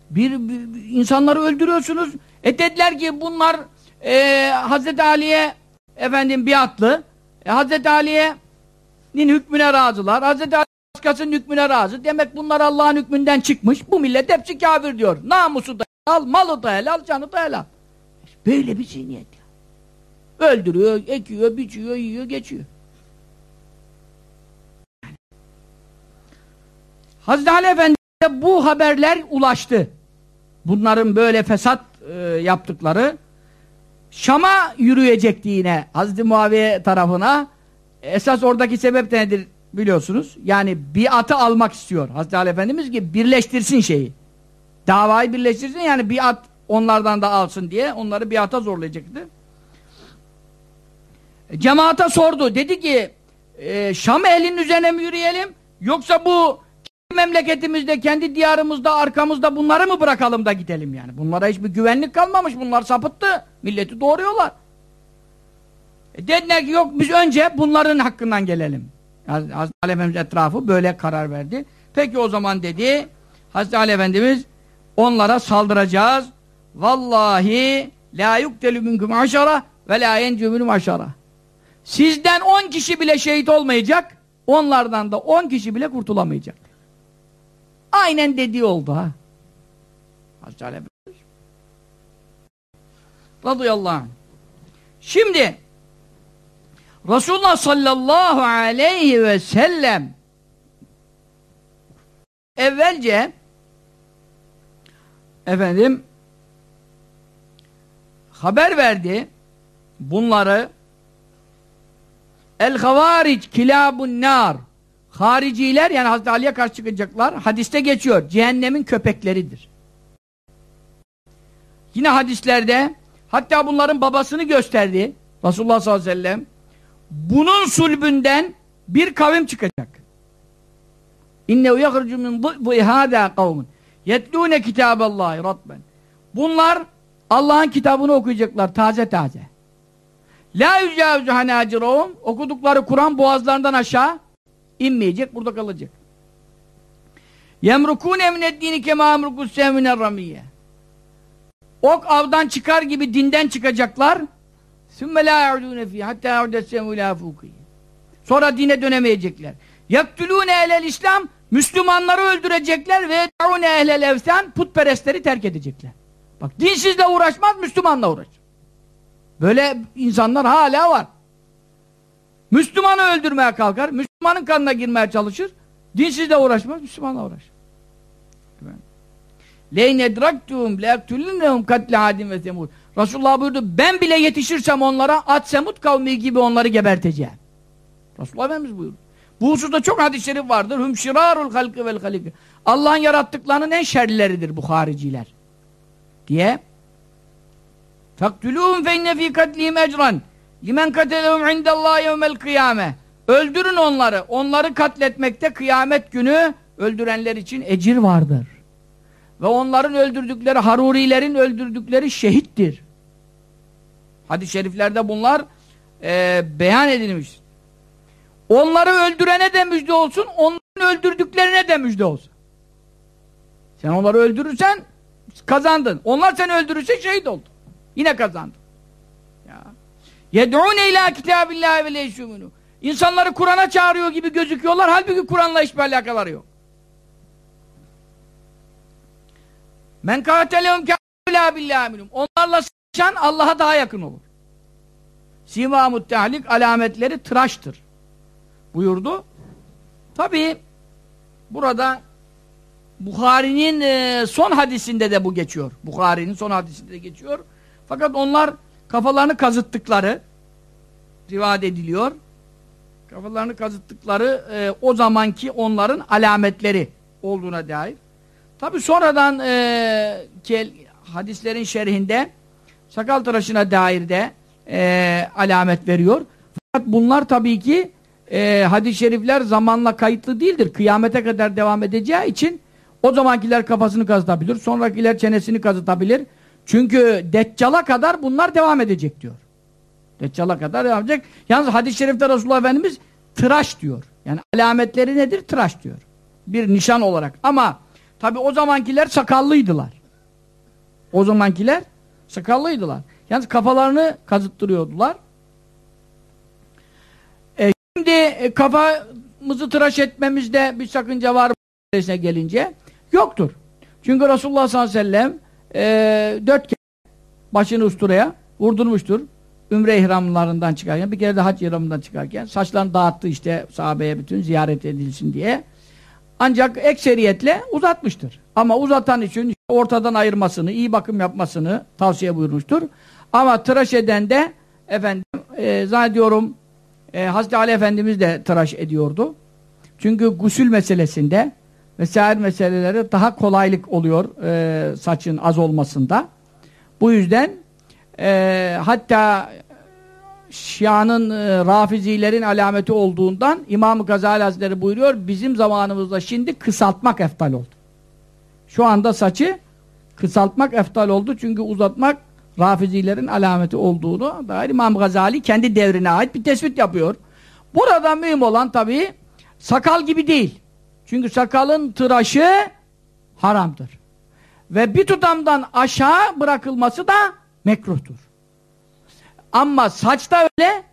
Bir, bir insanları öldürüyorsunuz e dediler ki bunlar e, Hazreti Ali'ye efendim biatlı. E, Hazreti Ali'ye'nin hükmüne razılar. Hazreti Ali başkasının hükmüne razı. Demek bunlar Allah'ın hükmünden çıkmış. Bu millet hepsi kafir diyor. Namusu da helal, malı da helal, canı da helal. Böyle bir zihniyet ya. Öldürüyor, ekiyor, biçiyor, yiyor, geçiyor. Hazreti Ali Efendi'ye bu haberler ulaştı. Bunların böyle fesat e, yaptıkları Şam'a yürüyecekti yine Hazreti Muaviye tarafına. Esas oradaki sebep nedir biliyorsunuz. Yani biatı almak istiyor. Hazreti Ali Efendimiz ki birleştirsin şeyi. Davayı birleştirsin yani biat onlardan da alsın diye onları biata zorlayacaktı. Cemaata sordu. Dedi ki e, Şam ehlinin üzerine mi yürüyelim yoksa bu memleketimizde, kendi diyarımızda, arkamızda bunları mı bırakalım da gidelim yani? Bunlara hiçbir güvenlik kalmamış. Bunlar sapıttı. Milleti doğuruyorlar. E dediler ki yok biz önce bunların hakkından gelelim. Hazreti Ali Efendimiz etrafı böyle karar verdi. Peki o zaman dedi Hazreti Ali Efendimiz onlara saldıracağız. Vallahi la yuktelu minkum aşara ve la yencü aşara. Sizden on kişi bile şehit olmayacak. Onlardan da on kişi bile kurtulamayacak. Aynen dediği oldu ha. Hazreti Ali. Radıyallahu anh. Şimdi Resulullah sallallahu aleyhi ve sellem evvelce efendim haber verdi bunları el havaric kilabun nar hariciler yani Hazreti Ali'ye karşı çıkacaklar hadiste geçiyor cehennemin köpekleridir yine hadislerde hatta bunların babasını gösterdi Resulullah sallallahu aleyhi ve sellem bunun sulbünden bir kavim çıkacak. İnnehu yahrucu min dhî hâdâ kavmun yetlûne kitâballâhi ratben. Bunlar Allah'ın kitabını okuyacaklar taze taze. La yücâvüzü hanâcirâhum okudukları Kur'an boğazlarından aşağı inmeyecek, burada kalacak. Yemrukûne mineddîni kemâ emrukus sevminer ramiyye. Ok avdan çıkar gibi dinden çıkacaklar. Sümme lâ ya'udûne fî hattâ ya'udessemu ilâ Sonra dine dönemeyecekler. Yaktulûne ehlel İslam Müslümanları öldürecekler ve yed'ûne ehlel evsen putperestleri terk edecekler. Bak dinsizle uğraşmaz, Müslümanla uğraş. Böyle insanlar hala var. Müslümanı öldürmeye kalkar, Müslümanın kanına girmeye çalışır. Dinsizle uğraşmaz, Müslümanla uğraşır. Leyn edraktum leaktulunhum katle adin ve semud. Resulullah buyurdu ben bile yetişirsem onlara Ad Semud kavmi gibi onları geberteceğim. Resulullah Efendimiz buyurdu. Bu hususta çok hadis-i şerif vardır. Hüm şirarul halkı vel halik. Allah'ın yarattıklarının en şerlileridir bu hariciler. Diye. Faktuluhum fe inne fi katlihim ecran. Limen katelehum indallâhi yevmel kıyame. Öldürün onları. Onları katletmekte kıyamet günü öldürenler için ecir vardır. Ve onların öldürdükleri, Harurilerin öldürdükleri şehittir. Hadis-i şeriflerde bunlar e, beyan edilmiş. Onları öldürene de müjde olsun, onların öldürdüklerine de müjde olsun. Sen onları öldürürsen kazandın. Onlar seni öldürürse şehit oldu. Yine kazandın. Yed'ûne ilâ kitâbillâhi ve leysûmûnû. İnsanları Kur'an'a çağırıyor gibi gözüküyorlar. Halbuki Kur'an'la hiçbir alakaları yok. Men kâtelehum kâlâ billâhi minhum. Onlarla sıçan Allah'a daha yakın olur. Simâmut tehlik alametleri tıraştır. Buyurdu. Tabi burada Bukhari'nin e, son hadisinde de bu geçiyor. Bukhari'nin son hadisinde de geçiyor. Fakat onlar kafalarını kazıttıkları rivayet ediliyor. Kafalarını kazıttıkları e, o zamanki onların alametleri olduğuna dair. Tabi sonradan e, ki, hadislerin şerhinde sakal tıraşına dair de e, alamet veriyor. Fakat bunlar tabii ki e, hadis-i şerifler zamanla kayıtlı değildir. Kıyamete kadar devam edeceği için o zamankiler kafasını kazıtabilir, sonrakiler çenesini kazıtabilir. Çünkü Deccal'a kadar bunlar devam edecek diyor. Deccal'a kadar devam edecek. Yalnız hadis-i şerifte Resulullah Efendimiz tıraş diyor. Yani alametleri nedir? Tıraş diyor. Bir nişan olarak. Ama Tabi o zamankiler sakallıydılar. O zamankiler sakallıydılar. Yalnız kafalarını kazıttırıyordular. E, şimdi e, kafamızı tıraş etmemizde bir sakınca var mı gelince? Yoktur. Çünkü Resulullah sallallahu aleyhi ve sellem e, dört kere başını usturaya vurdurmuştur. Ümre ihramlarından çıkarken, bir kere de hac ihramından çıkarken saçlarını dağıttı işte sahabeye bütün ziyaret edilsin diye. Ancak ekseriyetle uzatmıştır. Ama uzatan için ortadan ayırmasını, iyi bakım yapmasını tavsiye buyurmuştur. Ama tıraş eden de efendim e, zannediyorum e, Hazreti Ali Efendimiz de tıraş ediyordu. Çünkü gusül meselesinde vesaire meseleleri daha kolaylık oluyor e, saçın az olmasında. Bu yüzden e, hatta Şia'nın, e, Rafizilerin alameti olduğundan İmam-ı Gazali Hazretleri buyuruyor, bizim zamanımızda şimdi kısaltmak eftal oldu. Şu anda saçı kısaltmak eftal oldu çünkü uzatmak Rafizilerin alameti olduğunu dair İmam Gazali kendi devrine ait bir tespit yapıyor. Burada mühim olan tabii sakal gibi değil. Çünkü sakalın tıraşı haramdır. Ve bir tutamdan aşağı bırakılması da mekruhtur. Ama saçta öyle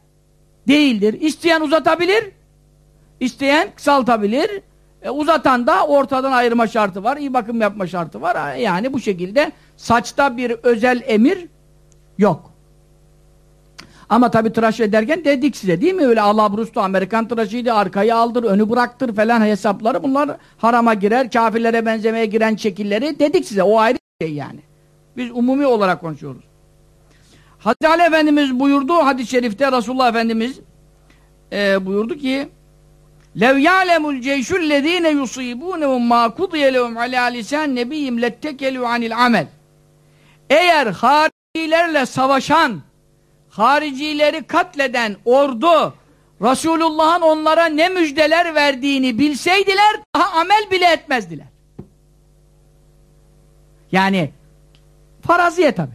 değildir. İsteyen uzatabilir, isteyen kısaltabilir. E, uzatan da ortadan ayırma şartı var, iyi bakım yapma şartı var. Yani bu şekilde saçta bir özel emir yok. Ama tabi tıraş ederken dedik size değil mi? Öyle alabrustu Amerikan tıraşıydı, arkayı aldır, önü bıraktır falan hesapları bunlar harama girer, kafirlere benzemeye giren şekilleri dedik size. O ayrı şey yani. Biz umumi olarak konuşuyoruz. Hazreti Ali Efendimiz buyurdu hadis-i şerifte Resulullah Efendimiz e, buyurdu ki لَوْ يَعْلَمُ الْجَيْشُ الَّذ۪ينَ يُصِيبُونَهُمْ مَا قُضِيَ لَهُمْ عَلَى لِسَانِ نَب۪يهِمْ لَتَّكَلُوا عَنِ الْعَمَلِ Eğer haricilerle savaşan, haricileri katleden ordu Resulullah'ın onlara ne müjdeler verdiğini bilseydiler daha amel bile etmezdiler. Yani faraziye tabi.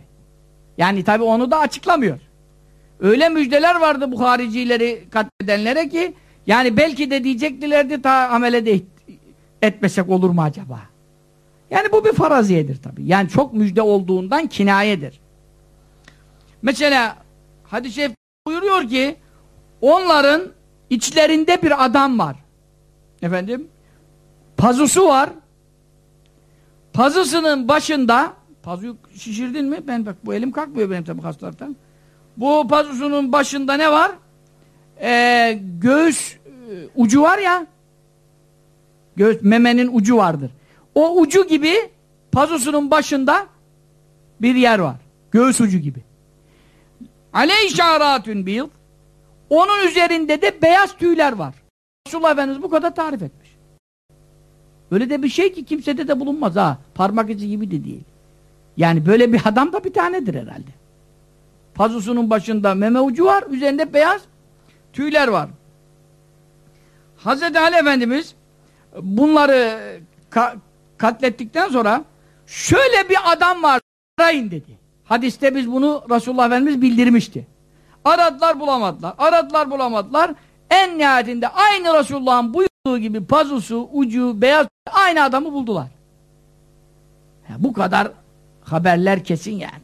Yani tabi onu da açıklamıyor. Öyle müjdeler vardı bu haricileri katledenlere ki yani belki de diyecektilerdi ta amele de etmesek olur mu acaba? Yani bu bir faraziyedir tabi. Yani çok müjde olduğundan kinayedir. Mesela hadis-i şerif buyuruyor ki onların içlerinde bir adam var. Efendim pazusu var. Pazısının başında pazuyu şişirdin mi? Ben bak bu elim kalkmıyor benim tabi hastalıktan. Bu pazusunun başında ne var? Ee, göğüs e, ucu var ya göğüs memenin ucu vardır. O ucu gibi pazusunun başında bir yer var. Göğüs ucu gibi. Aleyh şaratün bil onun üzerinde de beyaz tüyler var. Resulullah Efendimiz bu kadar tarif etmiş. Öyle de bir şey ki kimsede de bulunmaz ha. Parmak izi gibi de değil. Yani böyle bir adam da bir tanedir herhalde. Pazusunun başında meme ucu var, üzerinde beyaz tüyler var. Hazreti Ali Efendimiz bunları ka katlettikten sonra şöyle bir adam var arayın dedi. Hadiste biz bunu Resulullah Efendimiz bildirmişti. Aradılar bulamadılar. Aradılar bulamadılar. En nihayetinde aynı Resulullah'ın buyurduğu gibi pazusu, ucu, beyaz aynı adamı buldular. Yani bu kadar haberler kesin yani.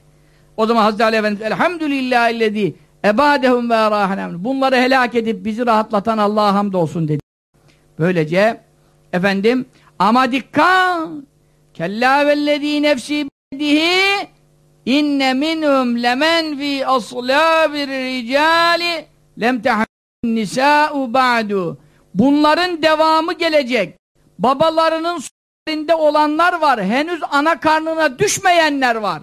O zaman Hazreti Ali Efendimiz Elhamdülillahillezî ebâdehum ve erâhenem Bunları helak edip bizi rahatlatan Allah'a hamdolsun dedi. Böylece efendim ama dikkat kella vellezî nefsî bedihi inne minhum lemen fi aslâbir ricâli lem nisâ'u ba'du. Bunların devamı gelecek. Babalarının sütlerinde olanlar var henüz ana karnına düşmeyenler var.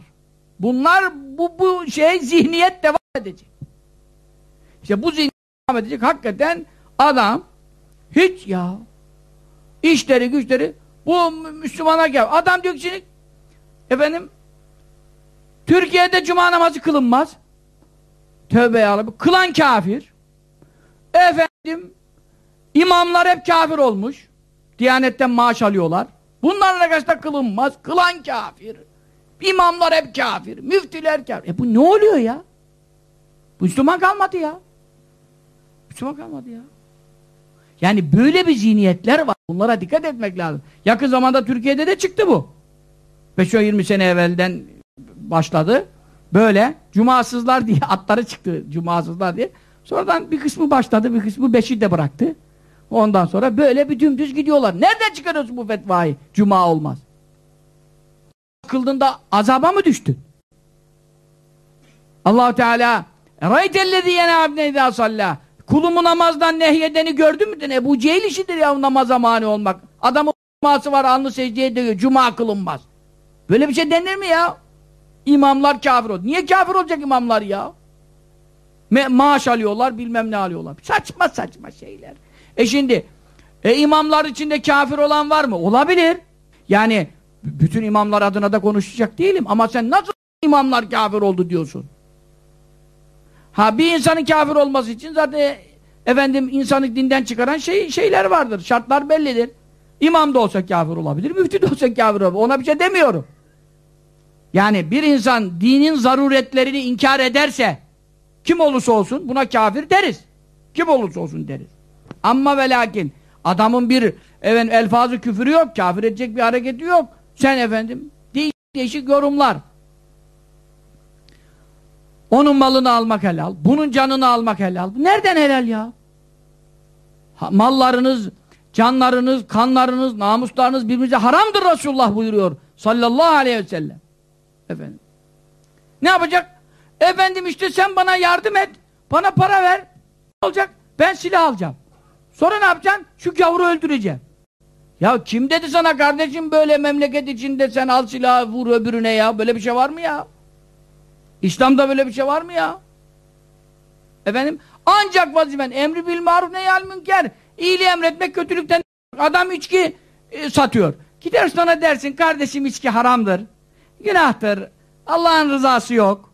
Bunlar bu, bu şey zihniyet devam edecek. İşte bu zihniyet devam edecek. Hakikaten adam hiç ya işleri güçleri bu Müslümana gel. Adam diyor ki efendim Türkiye'de cuma namazı kılınmaz. Tövbe ya Kılan kafir. Efendim imamlar hep kafir olmuş. Diyanetten maaş alıyorlar. Bunlarla karşıda kılınmaz. Kılan kafir. İmamlar hep kafir. Müftüler kafir. E bu ne oluyor ya? Müslüman kalmadı ya. Müslüman kalmadı ya. Yani böyle bir zihniyetler var. Bunlara dikkat etmek lazım. Yakın zamanda Türkiye'de de çıktı bu. 5-20 sene evvelden başladı. Böyle cumasızlar diye atları çıktı cumasızlar diye. Sonradan bir kısmı başladı, bir kısmı beşi de bıraktı. Ondan sonra böyle bir dümdüz gidiyorlar. Nereden çıkarıyorsun bu fetvayı? Cuma olmaz. Kıldığında azaba mı düştün? Allahu Teala Raytellezî yenâbne idâ sallâ Kulumu namazdan nehyedeni gördün mü? Ebu Cehil işidir ya namaza mani olmak. Adamın cuması var alnı secdeye diyor. Cuma kılınmaz. Böyle bir şey denir mi ya? İmamlar kafir oldu. Niye kafir olacak imamlar ya? Ma maaş alıyorlar, bilmem ne alıyorlar. Saçma saçma şeyler. E şimdi, e imamlar içinde kafir olan var mı? Olabilir. Yani, bütün imamlar adına da konuşacak değilim. Ama sen nasıl imamlar kafir oldu diyorsun? Ha bir insanın kafir olması için zaten efendim insanı dinden çıkaran şey, şeyler vardır. Şartlar bellidir. İmam da olsa kafir olabilir, müftü de olsa kafir olabilir. Ona bir şey demiyorum. Yani bir insan dinin zaruretlerini inkar ederse kim olursa olsun buna kafir deriz. Kim olursa olsun deriz. Ama ve lakin adamın bir evet, elfazı küfürü yok, kafir edecek bir hareketi yok. Sen efendim değişik değişik yorumlar. Onun malını almak helal, bunun canını almak helal. Nereden helal ya? Ha, mallarınız, canlarınız, kanlarınız, namuslarınız birbirinize haramdır Resulullah buyuruyor. Sallallahu aleyhi ve sellem. Efendim. Ne yapacak? Efendim işte sen bana yardım et. Bana para ver. Ne olacak? Ben silah alacağım. Sonra ne yapacaksın? Şu gavuru öldüreceğim. Ya kim dedi sana kardeşim böyle memleket içinde sen al silahı vur öbürüne ya? Böyle bir şey var mı ya? İslam'da böyle bir şey var mı ya? Efendim? Ancak vazifen emri bil maruf neyal münker. İyiliği emretmek kötülükten adam içki e, satıyor. Gider sana dersin kardeşim içki haramdır. Günahtır. Allah'ın rızası yok.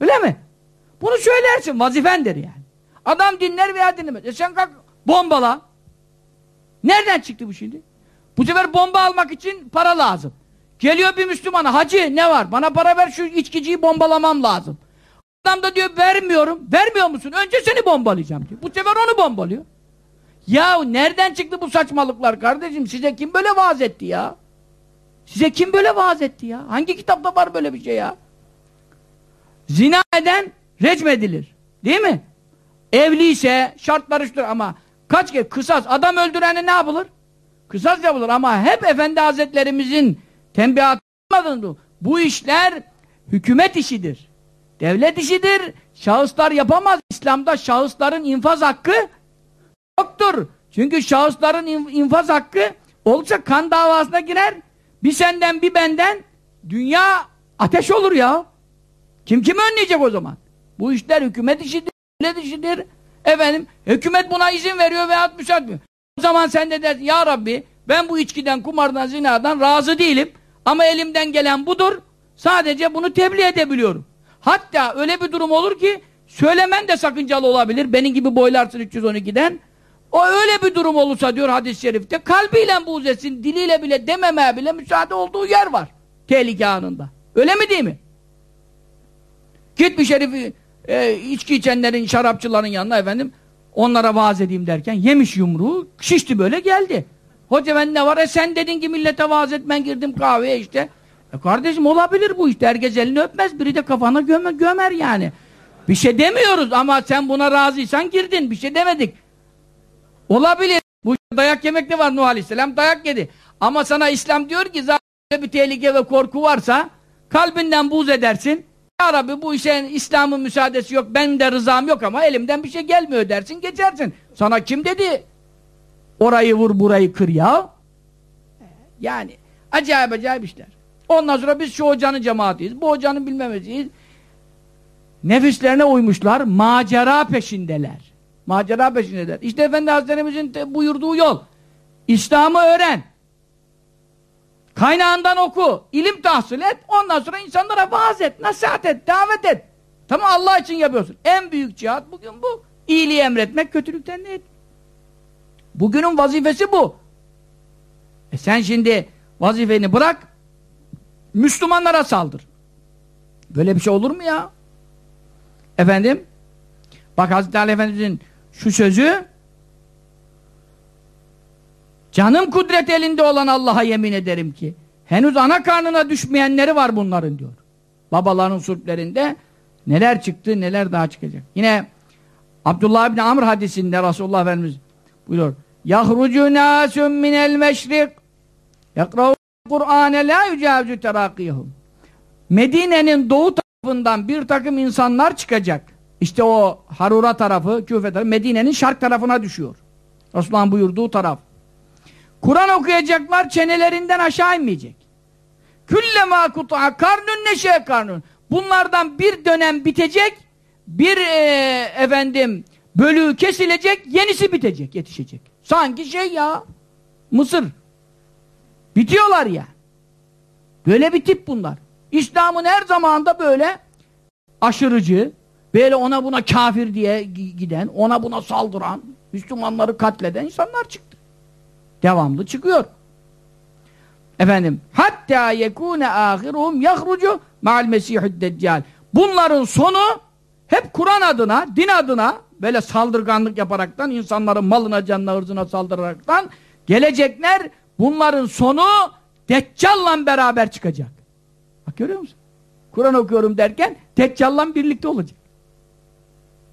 Öyle mi? Bunu söylersin. Vazifendir yani. Adam dinler veya dinlemez. E sen kalk bombala. Nereden çıktı bu şimdi? Bu sefer bomba almak için para lazım. Geliyor bir Müslümana. Hacı ne var? Bana para ver şu içkiciyi bombalamam lazım. Adam da diyor vermiyorum. Vermiyor musun? Önce seni bombalayacağım diyor. Bu sefer onu bombalıyor. Ya nereden çıktı bu saçmalıklar kardeşim? Size kim böyle vaaz etti ya? Size kim böyle vaaz etti ya? Hangi kitapta var böyle bir şey ya? Zina eden recmedilir. Değil mi? Evliyse şartları şudur ama kaç kez kısas adam öldürene ne yapılır? Kısas yapılır ama hep Efendi Hazretlerimizin tembihatı bu işler hükümet işidir. Devlet işidir. Şahıslar yapamaz. İslam'da şahısların infaz hakkı yoktur. Çünkü şahısların infaz hakkı olursa kan davasına girer. Bir senden bir benden dünya ateş olur ya. Kim kimi önleyecek o zaman? Bu işler hükümet işidir, devlet işidir. Efendim, hükümet buna izin veriyor veya müsaade etmiyor. O zaman sen de dersin, ya Rabbi ben bu içkiden, kumardan, zinadan razı değilim. Ama elimden gelen budur. Sadece bunu tebliğ edebiliyorum. Hatta öyle bir durum olur ki söylemen de sakıncalı olabilir. Benim gibi boylarsın 312'den. O öyle bir durum olursa diyor hadis-i şerifte kalbiyle buğz etsin, diliyle bile dememeye bile müsaade olduğu yer var. Tehlike anında. Öyle mi değil mi? Git bir şerifi e, içki içenlerin, şarapçıların yanına efendim onlara vaaz edeyim derken yemiş yumruğu şişti böyle geldi. Hoca ben ne var? E sen dedin ki millete vaaz etmen girdim kahveye işte. E kardeşim olabilir bu işte. Herkes elini öpmez. Biri de kafana gömer, gömer yani. Bir şey demiyoruz ama sen buna razıysan girdin. Bir şey demedik. Olabilir. Bu dayak yemek de var Nuh Aleyhisselam dayak yedi. Ama sana İslam diyor ki zaten bir tehlike ve korku varsa kalbinden buz edersin. Ya Rabbi bu işe İslam'ın müsaadesi yok, ben de rızam yok ama elimden bir şey gelmiyor dersin, geçersin. Sana kim dedi? Orayı vur, burayı kır ya. Yani acayip acayip işler. Ondan sonra biz şu hocanın cemaatiyiz, bu hocanın bilmemesiyiz. Nefislerine uymuşlar, macera peşindeler. Macera peşindeler. İşte Efendi Hazretlerimizin buyurduğu yol. İslam'ı öğren. Kaynağından oku, ilim tahsil et, ondan sonra insanlara vaaz et, nasihat et, davet et. Tamam Allah için yapıyorsun. En büyük cihat bugün bu. İyiliği emretmek, kötülükten ne et? Bugünün vazifesi bu. E sen şimdi vazifeni bırak, Müslümanlara saldır. Böyle bir şey olur mu ya? Efendim? Bak Hazreti Ali Efendimiz'in şu sözü Canım kudret elinde olan Allah'a yemin ederim ki henüz ana karnına düşmeyenleri var bunların diyor. Babaların sulplerinde neler çıktı neler daha çıkacak. Yine Abdullah bin Amr hadisinde Resulullah Efendimiz buyuruyor. Yahrucu nasun minel meşrik yakravu Kur'ane la yücavcu terakiyahum Medine'nin doğu tarafından bir takım insanlar çıkacak. İşte o Harura tarafı, Küfe tarafı Medine'nin şark tarafına düşüyor. Resulullah'ın buyurduğu taraf. Kur'an okuyacaklar çenelerinden aşağı inmeyecek. Küllema kuta'a karnun neşe karnun. Bunlardan bir dönem bitecek, bir e, efendim bölüğü kesilecek, yenisi bitecek, yetişecek. Sanki şey ya, Mısır. Bitiyorlar ya. Böyle bir tip bunlar. İslam'ın her zamanda böyle aşırıcı, böyle ona buna kafir diye giden, ona buna saldıran, Müslümanları katleden insanlar çıktı. Devamlı çıkıyor. Efendim hatta yekune ahiruhum yahrucu ma'al mesihid deccal. Bunların sonu hep Kur'an adına, din adına böyle saldırganlık yaparaktan, insanların malına, canına, hırzına saldıraraktan gelecekler. Bunların sonu Deccal'la beraber çıkacak. Bak görüyor musun? Kur'an okuyorum derken Deccal'la birlikte olacak.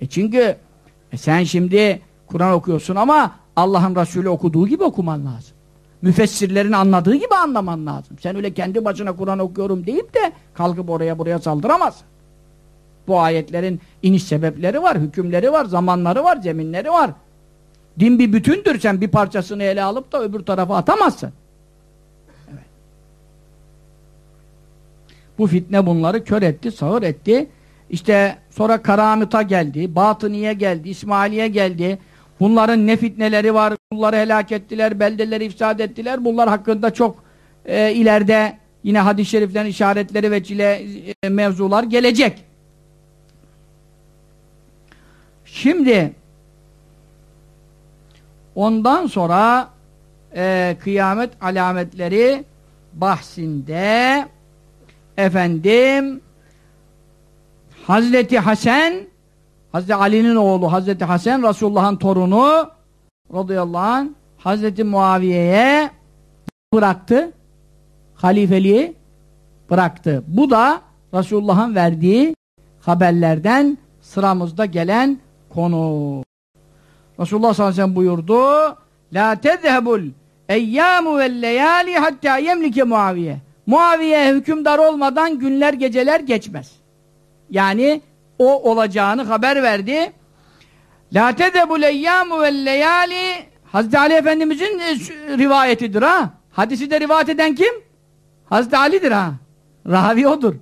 E çünkü e sen şimdi Kur'an okuyorsun ama Allah'ın Resulü okuduğu gibi okuman lazım. Müfessirlerin anladığı gibi anlaman lazım. Sen öyle kendi başına Kur'an okuyorum deyip de kalkıp oraya buraya saldıramazsın. Bu ayetlerin iniş sebepleri var, hükümleri var, zamanları var, zeminleri var. Din bir bütündür. Sen bir parçasını ele alıp da öbür tarafa atamazsın. Evet. Bu fitne bunları kör etti, sağır etti. İşte sonra Karamita geldi, Batıniye geldi, İsmailiye geldi. Bunların ne fitneleri var, bunları helak ettiler, beldeleri ifsad ettiler. Bunlar hakkında çok e, ileride yine hadis-i şeriflerin işaretleri ve cile e, mevzular gelecek. Şimdi ondan sonra e, kıyamet alametleri bahsinde efendim Hazreti Hasan Hazreti Ali'nin oğlu Hazreti Hasan Resulullah'ın torunu radıyallahu anh Hazreti Muaviye'ye bıraktı halifeliği bıraktı. Bu da Resulullah'ın verdiği haberlerden sıramızda gelen konu. Resulullah sallallahu aleyhi ve sellem buyurdu La tezhebul eyyamu vel leyali hatta yemlike Muaviye. Muaviye hükümdar olmadan günler geceler geçmez. Yani o olacağını haber verdi. La tezhebul eyyamu vel leyali Hazreti Ali Efendimizin e, rivayetidir ha. Hadisi de rivayet eden kim? Hazreti Ali'dir ha. Ravi odur.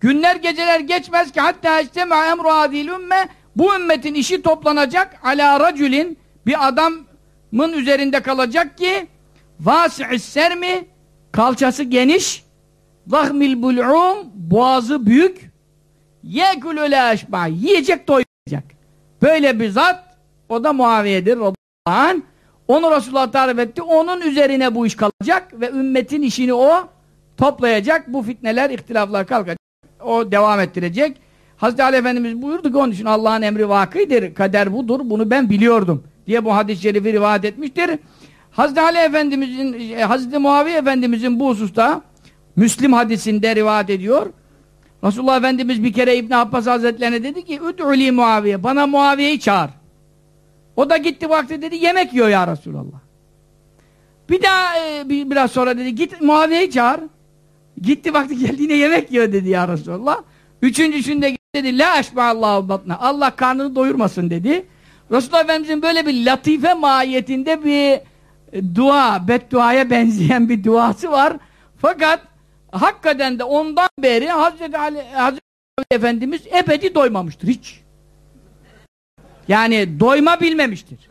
Günler geceler geçmez ki hatta işte emru adil ümme bu ümmetin işi toplanacak ala racülin bir adamın üzerinde kalacak ki vasi'is sermi kalçası geniş zahmil bul'um boğazı büyük yekulü le aşba yiyecek doyacak. Böyle bir zat o da Muaviye'dir Allah'ın. Onu Resulullah tarif etti. Onun üzerine bu iş kalacak ve ümmetin işini o toplayacak. Bu fitneler, ihtilaflar kalkacak. O devam ettirecek. Hazreti Ali Efendimiz buyurdu ki onun için Allah'ın emri vakıdır, kader budur, bunu ben biliyordum diye bu hadis-i şerifi rivayet etmiştir. Hazreti Ali Efendimizin, e, Hazreti Muaviye Efendimizin bu hususta Müslim hadisinde rivayet ediyor. Resulullah Efendimiz bir kere İbn Abbas Hazretlerine dedi ki Üd'uli Muaviye, bana Muaviye'yi çağır. O da gitti vakti dedi yemek yiyor ya Resulallah. Bir daha e, bir, biraz sonra dedi git Muaviye'yi çağır. Gitti vakti geldi yine yemek yiyor dedi ya Resulallah. Üçüncüsünde dedi la eşba'allahu batna. Allah karnını doyurmasın dedi. Resulullah Efendimizin böyle bir latife mahiyetinde bir e, dua, bedduaya benzeyen bir duası var. Fakat hakikaten de ondan beri Hazreti Ali, Hazreti Efendimiz ebedi doymamıştır hiç. Yani doyma bilmemiştir.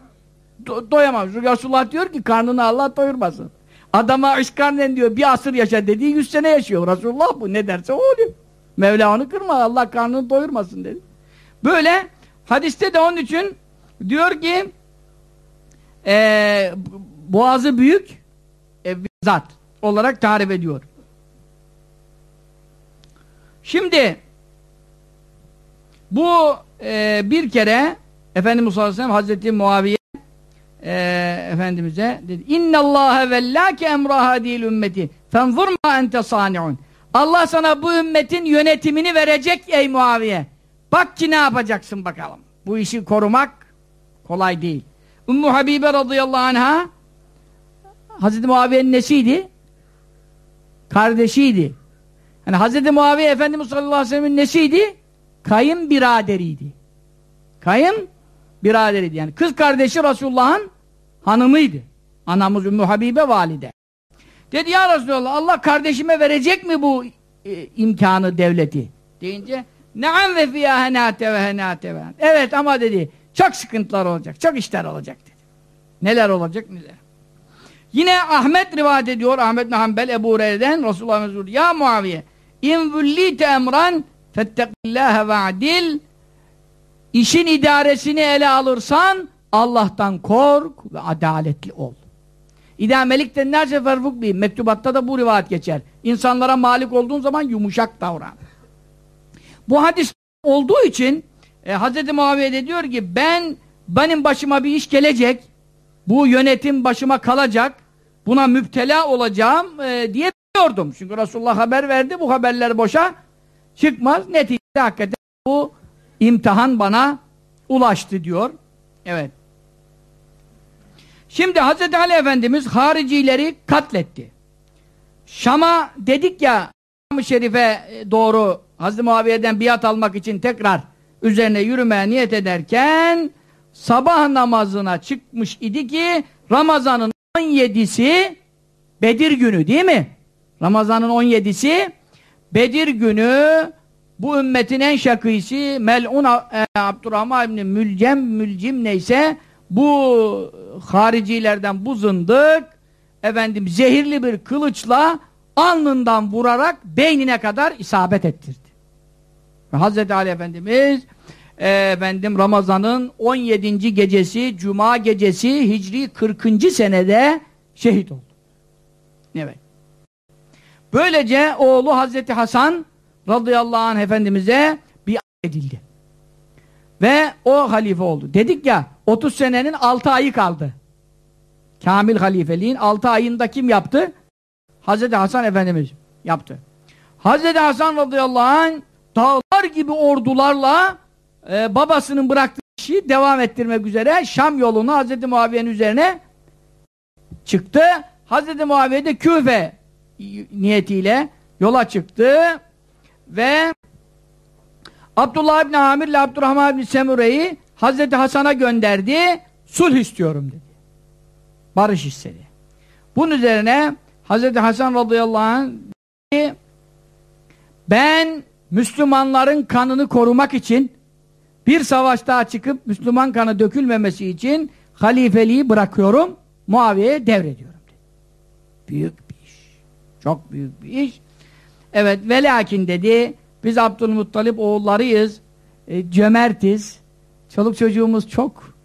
Do doyamamış. Resulullah diyor ki karnını Allah doyurmasın. Adama işkarnen diyor bir asır yaşa dediği yüz sene yaşıyor. Resulullah bu ne derse o oluyor. Mevla onu kırma Allah karnını doyurmasın dedi. Böyle hadiste de onun için diyor ki e, boğazı büyük e, zat olarak tarif ediyor. Şimdi bu e, bir kere Efendimiz sallallahu Hazreti Muaviye e, Efendimiz'e dedi İnne Allahe vellâke emra hadîl ümmeti fenzur ma ente sâni'un Allah sana bu ümmetin yönetimini verecek ey Muaviye. Bak ki ne yapacaksın bakalım. Bu işi korumak kolay değil. Ümmü Habibe radıyallahu anha Hazreti Muaviye'nin nesiydi? Kardeşiydi. Yani Hazreti Muaviye Efendimiz sallallahu aleyhi ve sellem'in nesiydi? Kayın biraderiydi. Kayın biraderiydi. Yani kız kardeşi Resulullah'ın hanımıydı. Anamız Ümmü Habibe valide. Dedi ya Resulallah Allah kardeşime verecek mi bu e, imkanı devleti? Deyince Ne'am ve fiyâ henâte ve henâte ve Evet ama dedi çok sıkıntılar olacak, çok işler olacak dedi. Neler olacak neler. Yine Ahmet rivayet ediyor, Ahmet bin Ebu Hureyre'den Resulullah Mesud Ya Muaviye in vullite emran fettekillâhe ve adil işin idaresini ele alırsan Allah'tan kork ve adaletli ol. İdâ melikten nâse ferfuk bihim. Mektubatta da bu rivayet geçer. İnsanlara malik olduğun zaman yumuşak davran. Bu hadis olduğu için e, Hz. Muaviye de diyor ki ben benim başıma bir iş gelecek bu yönetim başıma kalacak buna müptela olacağım e, diye biliyordum. Çünkü Resulullah haber verdi bu haberler boşa çıkmaz. Neticede hakikaten bu imtihan bana ulaştı diyor. Evet. Şimdi Hz. Ali Efendimiz haricileri katletti. Şam'a dedik ya Şam-ı Şerif'e doğru Hz. Muaviye'den biat almak için tekrar üzerine yürümeye niyet ederken sabah namazına çıkmış idi ki Ramazan'ın 17'si Bedir günü değil mi? Ramazan'ın 17'si Bedir günü bu ümmetin en şakisi Mel'un e, Abdurrahman İbni Mülcem Mülcim neyse bu haricilerden bu zındık efendim zehirli bir kılıçla alnından vurarak beynine kadar isabet ettirdi. Ve Hz. Ali Efendimiz e, efendim Ramazan'ın 17. gecesi Cuma gecesi Hicri 40. senede şehit oldu. Evet. Böylece oğlu Hazreti Hasan radıyallahu anh efendimize bir edildi. Ve o halife oldu. Dedik ya 30 senenin 6 ayı kaldı. Kamil halifeliğin 6 ayında kim yaptı? Hazreti Hasan Efendimiz yaptı. Hazreti Hasan radıyallahu anh dağlar gibi ordularla e, babasının bıraktığı işi devam ettirmek üzere Şam yolunu Hazreti Muaviye'nin üzerine çıktı. Hazreti Muaviye de Küfe niyetiyle yola çıktı ve Abdullah İbni Amir ile Abdurrahman İbni Semure'yi Hazreti Hasan'a gönderdi. Sulh istiyorum dedi. Barış istedi. Bunun üzerine Hazreti Hasan radıyallahu anh dedi, ben Müslümanların kanını korumak için bir savaş daha çıkıp Müslüman kanı dökülmemesi için halifeliği bırakıyorum. Muaviye'ye devrediyorum dedi. Büyük. Çok büyük bir iş. Evet ve lakin dedi biz Abdülmuttalip oğullarıyız. E, cömertiz. Çoluk çocuğumuz çok.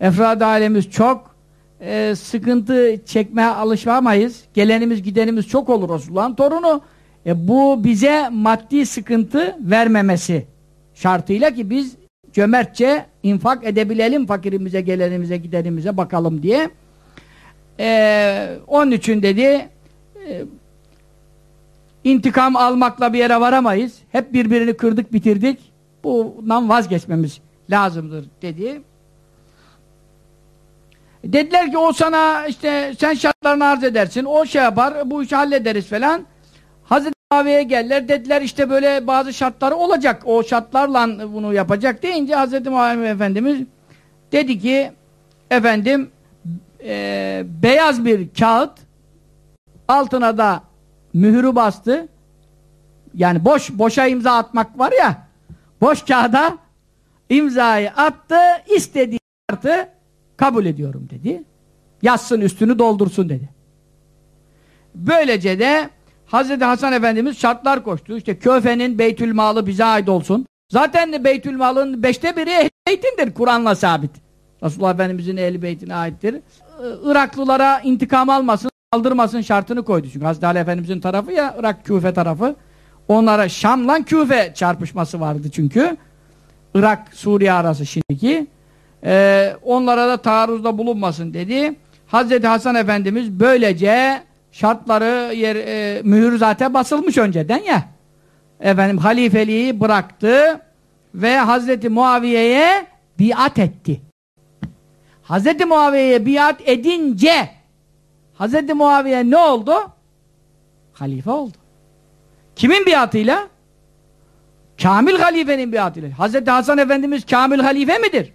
Efrad ailemiz çok. E, sıkıntı çekmeye alışamayız. Gelenimiz gidenimiz çok olur Resulullah'ın torunu. E, bu bize maddi sıkıntı vermemesi şartıyla ki biz cömertçe infak edebilelim fakirimize, gelenimize, gidenimize bakalım diye. E, onun için dedi e, intikam almakla bir yere varamayız. Hep birbirini kırdık bitirdik. Bundan vazgeçmemiz lazımdır dedi. Dediler ki o sana işte sen şartlarını arz edersin. O şey yapar bu işi hallederiz falan. Hazreti Muaviye'ye geldiler. Dediler işte böyle bazı şartları olacak. O şartlarla bunu yapacak deyince Hazreti Muaviye Efendimiz dedi ki efendim e, beyaz bir kağıt altına da mühürü bastı. Yani boş boşa imza atmak var ya boş kağıda imzayı attı istediği şartı kabul ediyorum dedi. Yazsın üstünü doldursun dedi. Böylece de Hazreti Hasan Efendimiz şartlar koştu. İşte köfenin beytül malı bize ait olsun. Zaten de beytül malın beşte biri ehl beytindir Kur'an'la sabit. Resulullah Efendimizin ehl beytine aittir. Iraklılara intikam almasın, aldırmasın şartını koydu. Çünkü Hazreti Ali Efendimizin tarafı ya Irak Küfe tarafı. Onlara Şam'la Küfe çarpışması vardı çünkü. Irak Suriye arası şimdiki. Ee, onlara da taarruzda bulunmasın dedi. Hazreti Hasan Efendimiz böylece şartları yer, e, mühür zaten basılmış önceden ya. Efendim halifeliği bıraktı ve Hazreti Muaviye'ye biat etti. Hazreti Muaviye'ye biat edince Hazreti Muaviye ne oldu? Halife oldu. Kimin biatıyla? Kamil halifenin biatıyla. Hazreti Hasan Efendimiz kamil halife midir?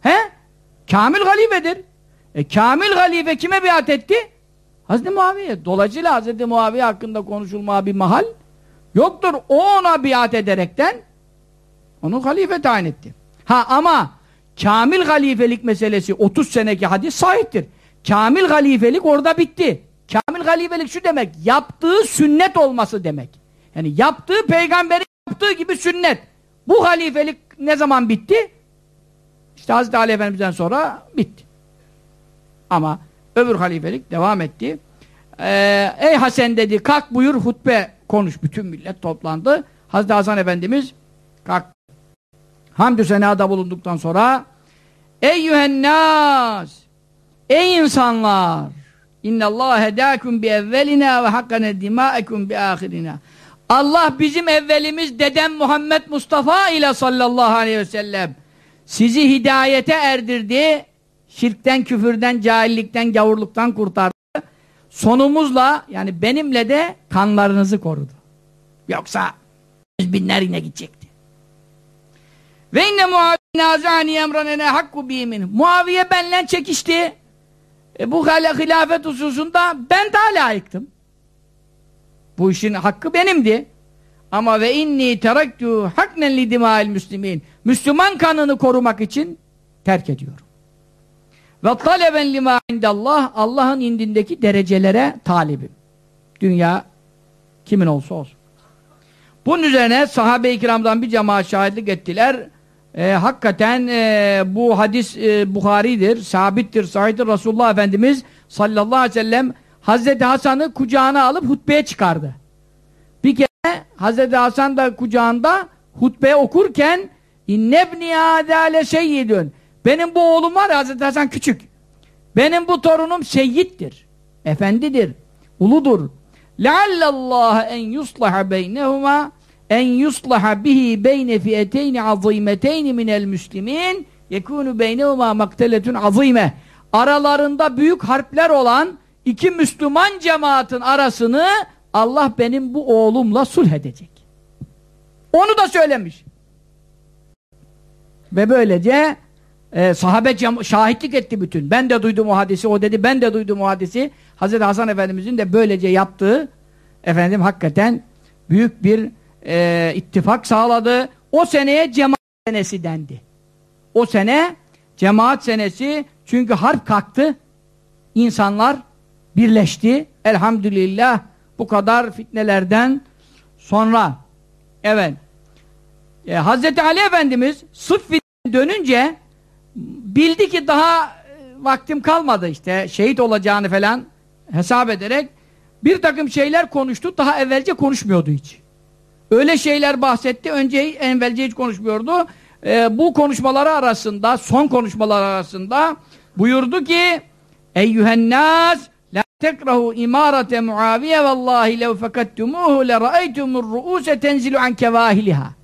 He? Kamil halifedir. E kamil halife kime biat etti? Hazreti Muaviye. Dolayısıyla Hazreti Muaviye hakkında konuşulmaya bir mahal yoktur. O ona biat ederekten onu halife tayin etti. Ha ama kamil halifelik meselesi 30 seneki hadis sahiptir. Kamil halifelik orada bitti. Kamil halifelik şu demek, yaptığı sünnet olması demek. Yani yaptığı peygamberin yaptığı gibi sünnet. Bu halifelik ne zaman bitti? İşte Hazreti Ali Efendimiz'den sonra bitti. Ama öbür halifelik devam etti. Ee, ey Hasan dedi kalk buyur hutbe konuş. Bütün millet toplandı. Hazreti Hasan Efendimiz Kalktı. Hamdü senada bulunduktan sonra Eyyühen nas Ey insanlar İnne Allah hedâkum bi evvelina ve hakkane dimâekum bi âhirina Allah bizim evvelimiz dedem Muhammed Mustafa ile sallallahu aleyhi ve sellem sizi hidayete erdirdi şirkten, küfürden, cahillikten, gavurluktan kurtardı. Sonumuzla yani benimle de kanlarınızı korudu. Yoksa yüz binler yine gidecekti. Ve inne muaviye emranene hakku bimin. Muaviye benle çekişti e bu hilafet hususunda ben daha layıktım. Bu işin hakkı benimdi. Ama ve inni teraktu haknen li dima'il müslimin. Müslüman kanını korumak için terk ediyorum. Ve taleben lima indallah Allah'ın indindeki derecelere talibim. Dünya kimin olsa olsun. Bunun üzerine sahabe-i kiramdan bir cemaat şahitlik ettiler e, hakikaten e, bu hadis e, Bukhari'dir, sabittir, sahihtir. Resulullah Efendimiz sallallahu aleyhi ve sellem Hazreti Hasan'ı kucağına alıp hutbeye çıkardı. Bir kere Hazreti Hasan da kucağında hutbeye okurken innebni adale seyyidün benim bu oğlum var ya Hazreti Hasan küçük. Benim bu torunum seyyittir. Efendidir. Uludur. Leallallah en yuslaha beynehuma en yuslaha bihi beyne fiyeteyni azimeteyni minel müslimin yekunu beynehuma makteletun azime aralarında büyük harpler olan iki Müslüman cemaatin arasını Allah benim bu oğlumla sulh edecek. Onu da söylemiş. Ve böylece e, sahabe şahitlik etti bütün. Ben de duydum o hadisi, o dedi ben de duydum o hadisi. Hazreti Hasan Efendimizin de böylece yaptığı efendim hakikaten büyük bir e, ittifak sağladı. O seneye cemaat senesi dendi. O sene cemaat senesi çünkü harp kalktı. İnsanlar birleşti. Elhamdülillah bu kadar fitnelerden sonra evet e, Hazreti Ali Efendimiz Sıffin dönünce bildi ki daha e, vaktim kalmadı işte şehit olacağını falan hesap ederek bir takım şeyler konuştu daha evvelce konuşmuyordu hiç. Öyle şeyler bahsetti. Önce evvelce hiç konuşmuyordu. Ee, bu konuşmaları arasında, son konuşmalar arasında buyurdu ki Eyyühennâs la tekrahu imarete Muaviye vallahi lev fekattumuhu le ra'aytumur ru'use tenzilu an kevahiliha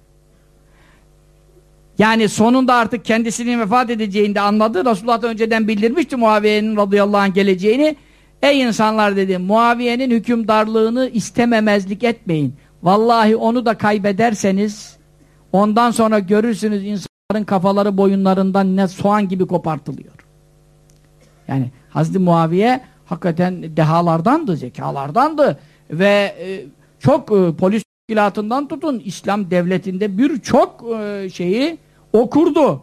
yani sonunda artık kendisinin vefat edeceğini de anladı. Resulullah önceden bildirmişti Muaviye'nin radıyallahu anh geleceğini. Ey insanlar dedi, Muaviye'nin hükümdarlığını istememezlik etmeyin. Vallahi onu da kaybederseniz ondan sonra görürsünüz insanların kafaları boyunlarından ne soğan gibi kopartılıyor. Yani Hazreti Muaviye hakikaten dehalardandı, zekalardandı ve e, çok e, polis teşkilatından tutun İslam devletinde birçok e, şeyi okurdu.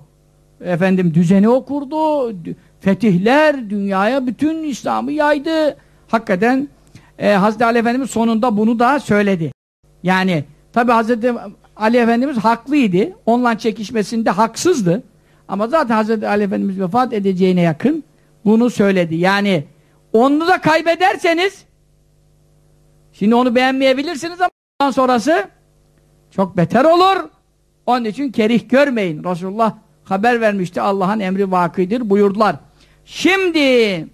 Efendim düzeni okurdu. Fetihler dünyaya bütün İslam'ı yaydı. Hakikaten e, Hazreti Ali Efendimiz sonunda bunu da söyledi. Yani tabi Hazreti Ali Efendimiz haklıydı. Onunla çekişmesinde haksızdı. Ama zaten Hazreti Ali Efendimiz vefat edeceğine yakın bunu söyledi. Yani onu da kaybederseniz şimdi onu beğenmeyebilirsiniz ama sonrası çok beter olur. Onun için kerih görmeyin. Resulullah haber vermişti. Allah'ın emri vakıdır buyurdular. Şimdi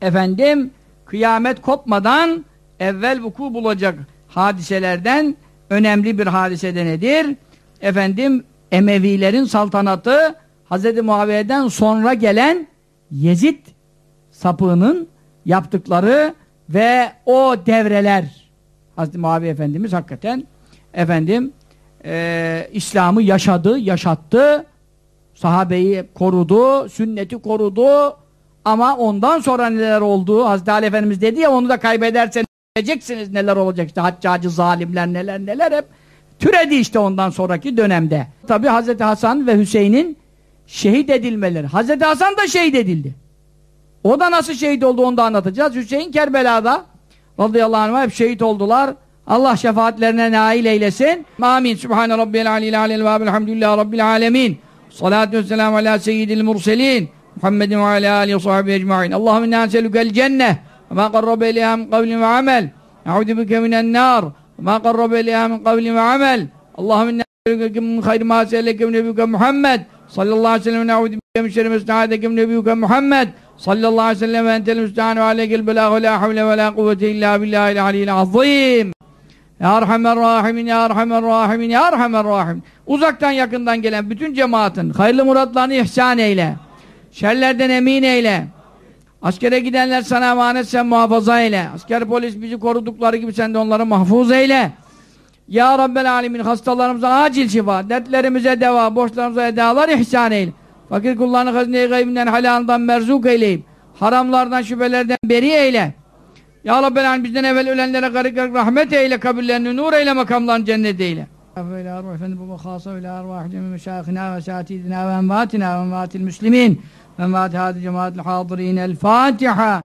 efendim kıyamet kopmadan evvel vuku bulacak hadiselerden önemli bir hadise de nedir? Efendim Emevilerin saltanatı Hz. Muaviye'den sonra gelen Yezid sapığının yaptıkları ve o devreler Hz. Muaviye Efendimiz hakikaten efendim e, İslam'ı yaşadı, yaşattı sahabeyi korudu, sünneti korudu ama ondan sonra neler oldu Hz. Ali Efendimiz dedi ya onu da kaybedersen Göreceksiniz neler olacak işte haccacı zalimler neler neler hep türedi işte ondan sonraki dönemde. Tabi Hazreti Hasan ve Hüseyin'in şehit edilmeleri. Hazreti Hasan da şehit edildi. O da nasıl şehit oldu onu da anlatacağız. Hüseyin Kerbela'da radıyallahu anh hep şehit oldular. Allah şefaatlerine nail eylesin. Amin. Sübhane Rabbiyel aleyhi aleyhi ve elhamdülillahi Rabbil alemin. Salatu vesselamu ala seyyidil murselin. Muhammedin ve ala alihi sahibi ecma'in. Allahümme ma qarrabe ileyha min kavlin ve amel. Eûzu bike minen nar. Ma qarrabe ileyha min kavlin ve amel. Allahümme inna eûzübike min hayri ma se'eleke min nebiyüke Muhammed sallallahu aleyhi ve sellem. Eûzu bike min şerri mesna'adeke min nebiyüke Muhammed sallallahu aleyhi ve sellem. Entel müstehane ve aleykel belâhu ve la havle ve la kuvvete illa billahil aliyyil azim. Ya Erhamer Rahimin, Ya Erhamer Rahimin, Ya Erhamer Rahimin. Uzaktan yakından gelen bütün cemaatin hayırlı muratlarını ihsan eyle. Şerlerden emin eyle. Askere gidenler sana emanet sen muhafaza eyle. Asker polis bizi korudukları gibi sen de onları mahfuz eyle. Ya Rabbel Alemin hastalarımıza acil şifa, dertlerimize deva, borçlarımıza edalar ihsan eyle. Fakir kullarını hazine-i gaybinden halalından merzuk eyleyip, haramlardan şüphelerden beri eyle. Ya Rabbel Alemin bizden evvel ölenlere garip garip rahmet eyle, kabirlerini nur eyle, makamlarını cennet eyle. Ve arvah efendi baba khasa ve arvah cemi meşayihina ve satidina ve envatina ve envatil müslimin ve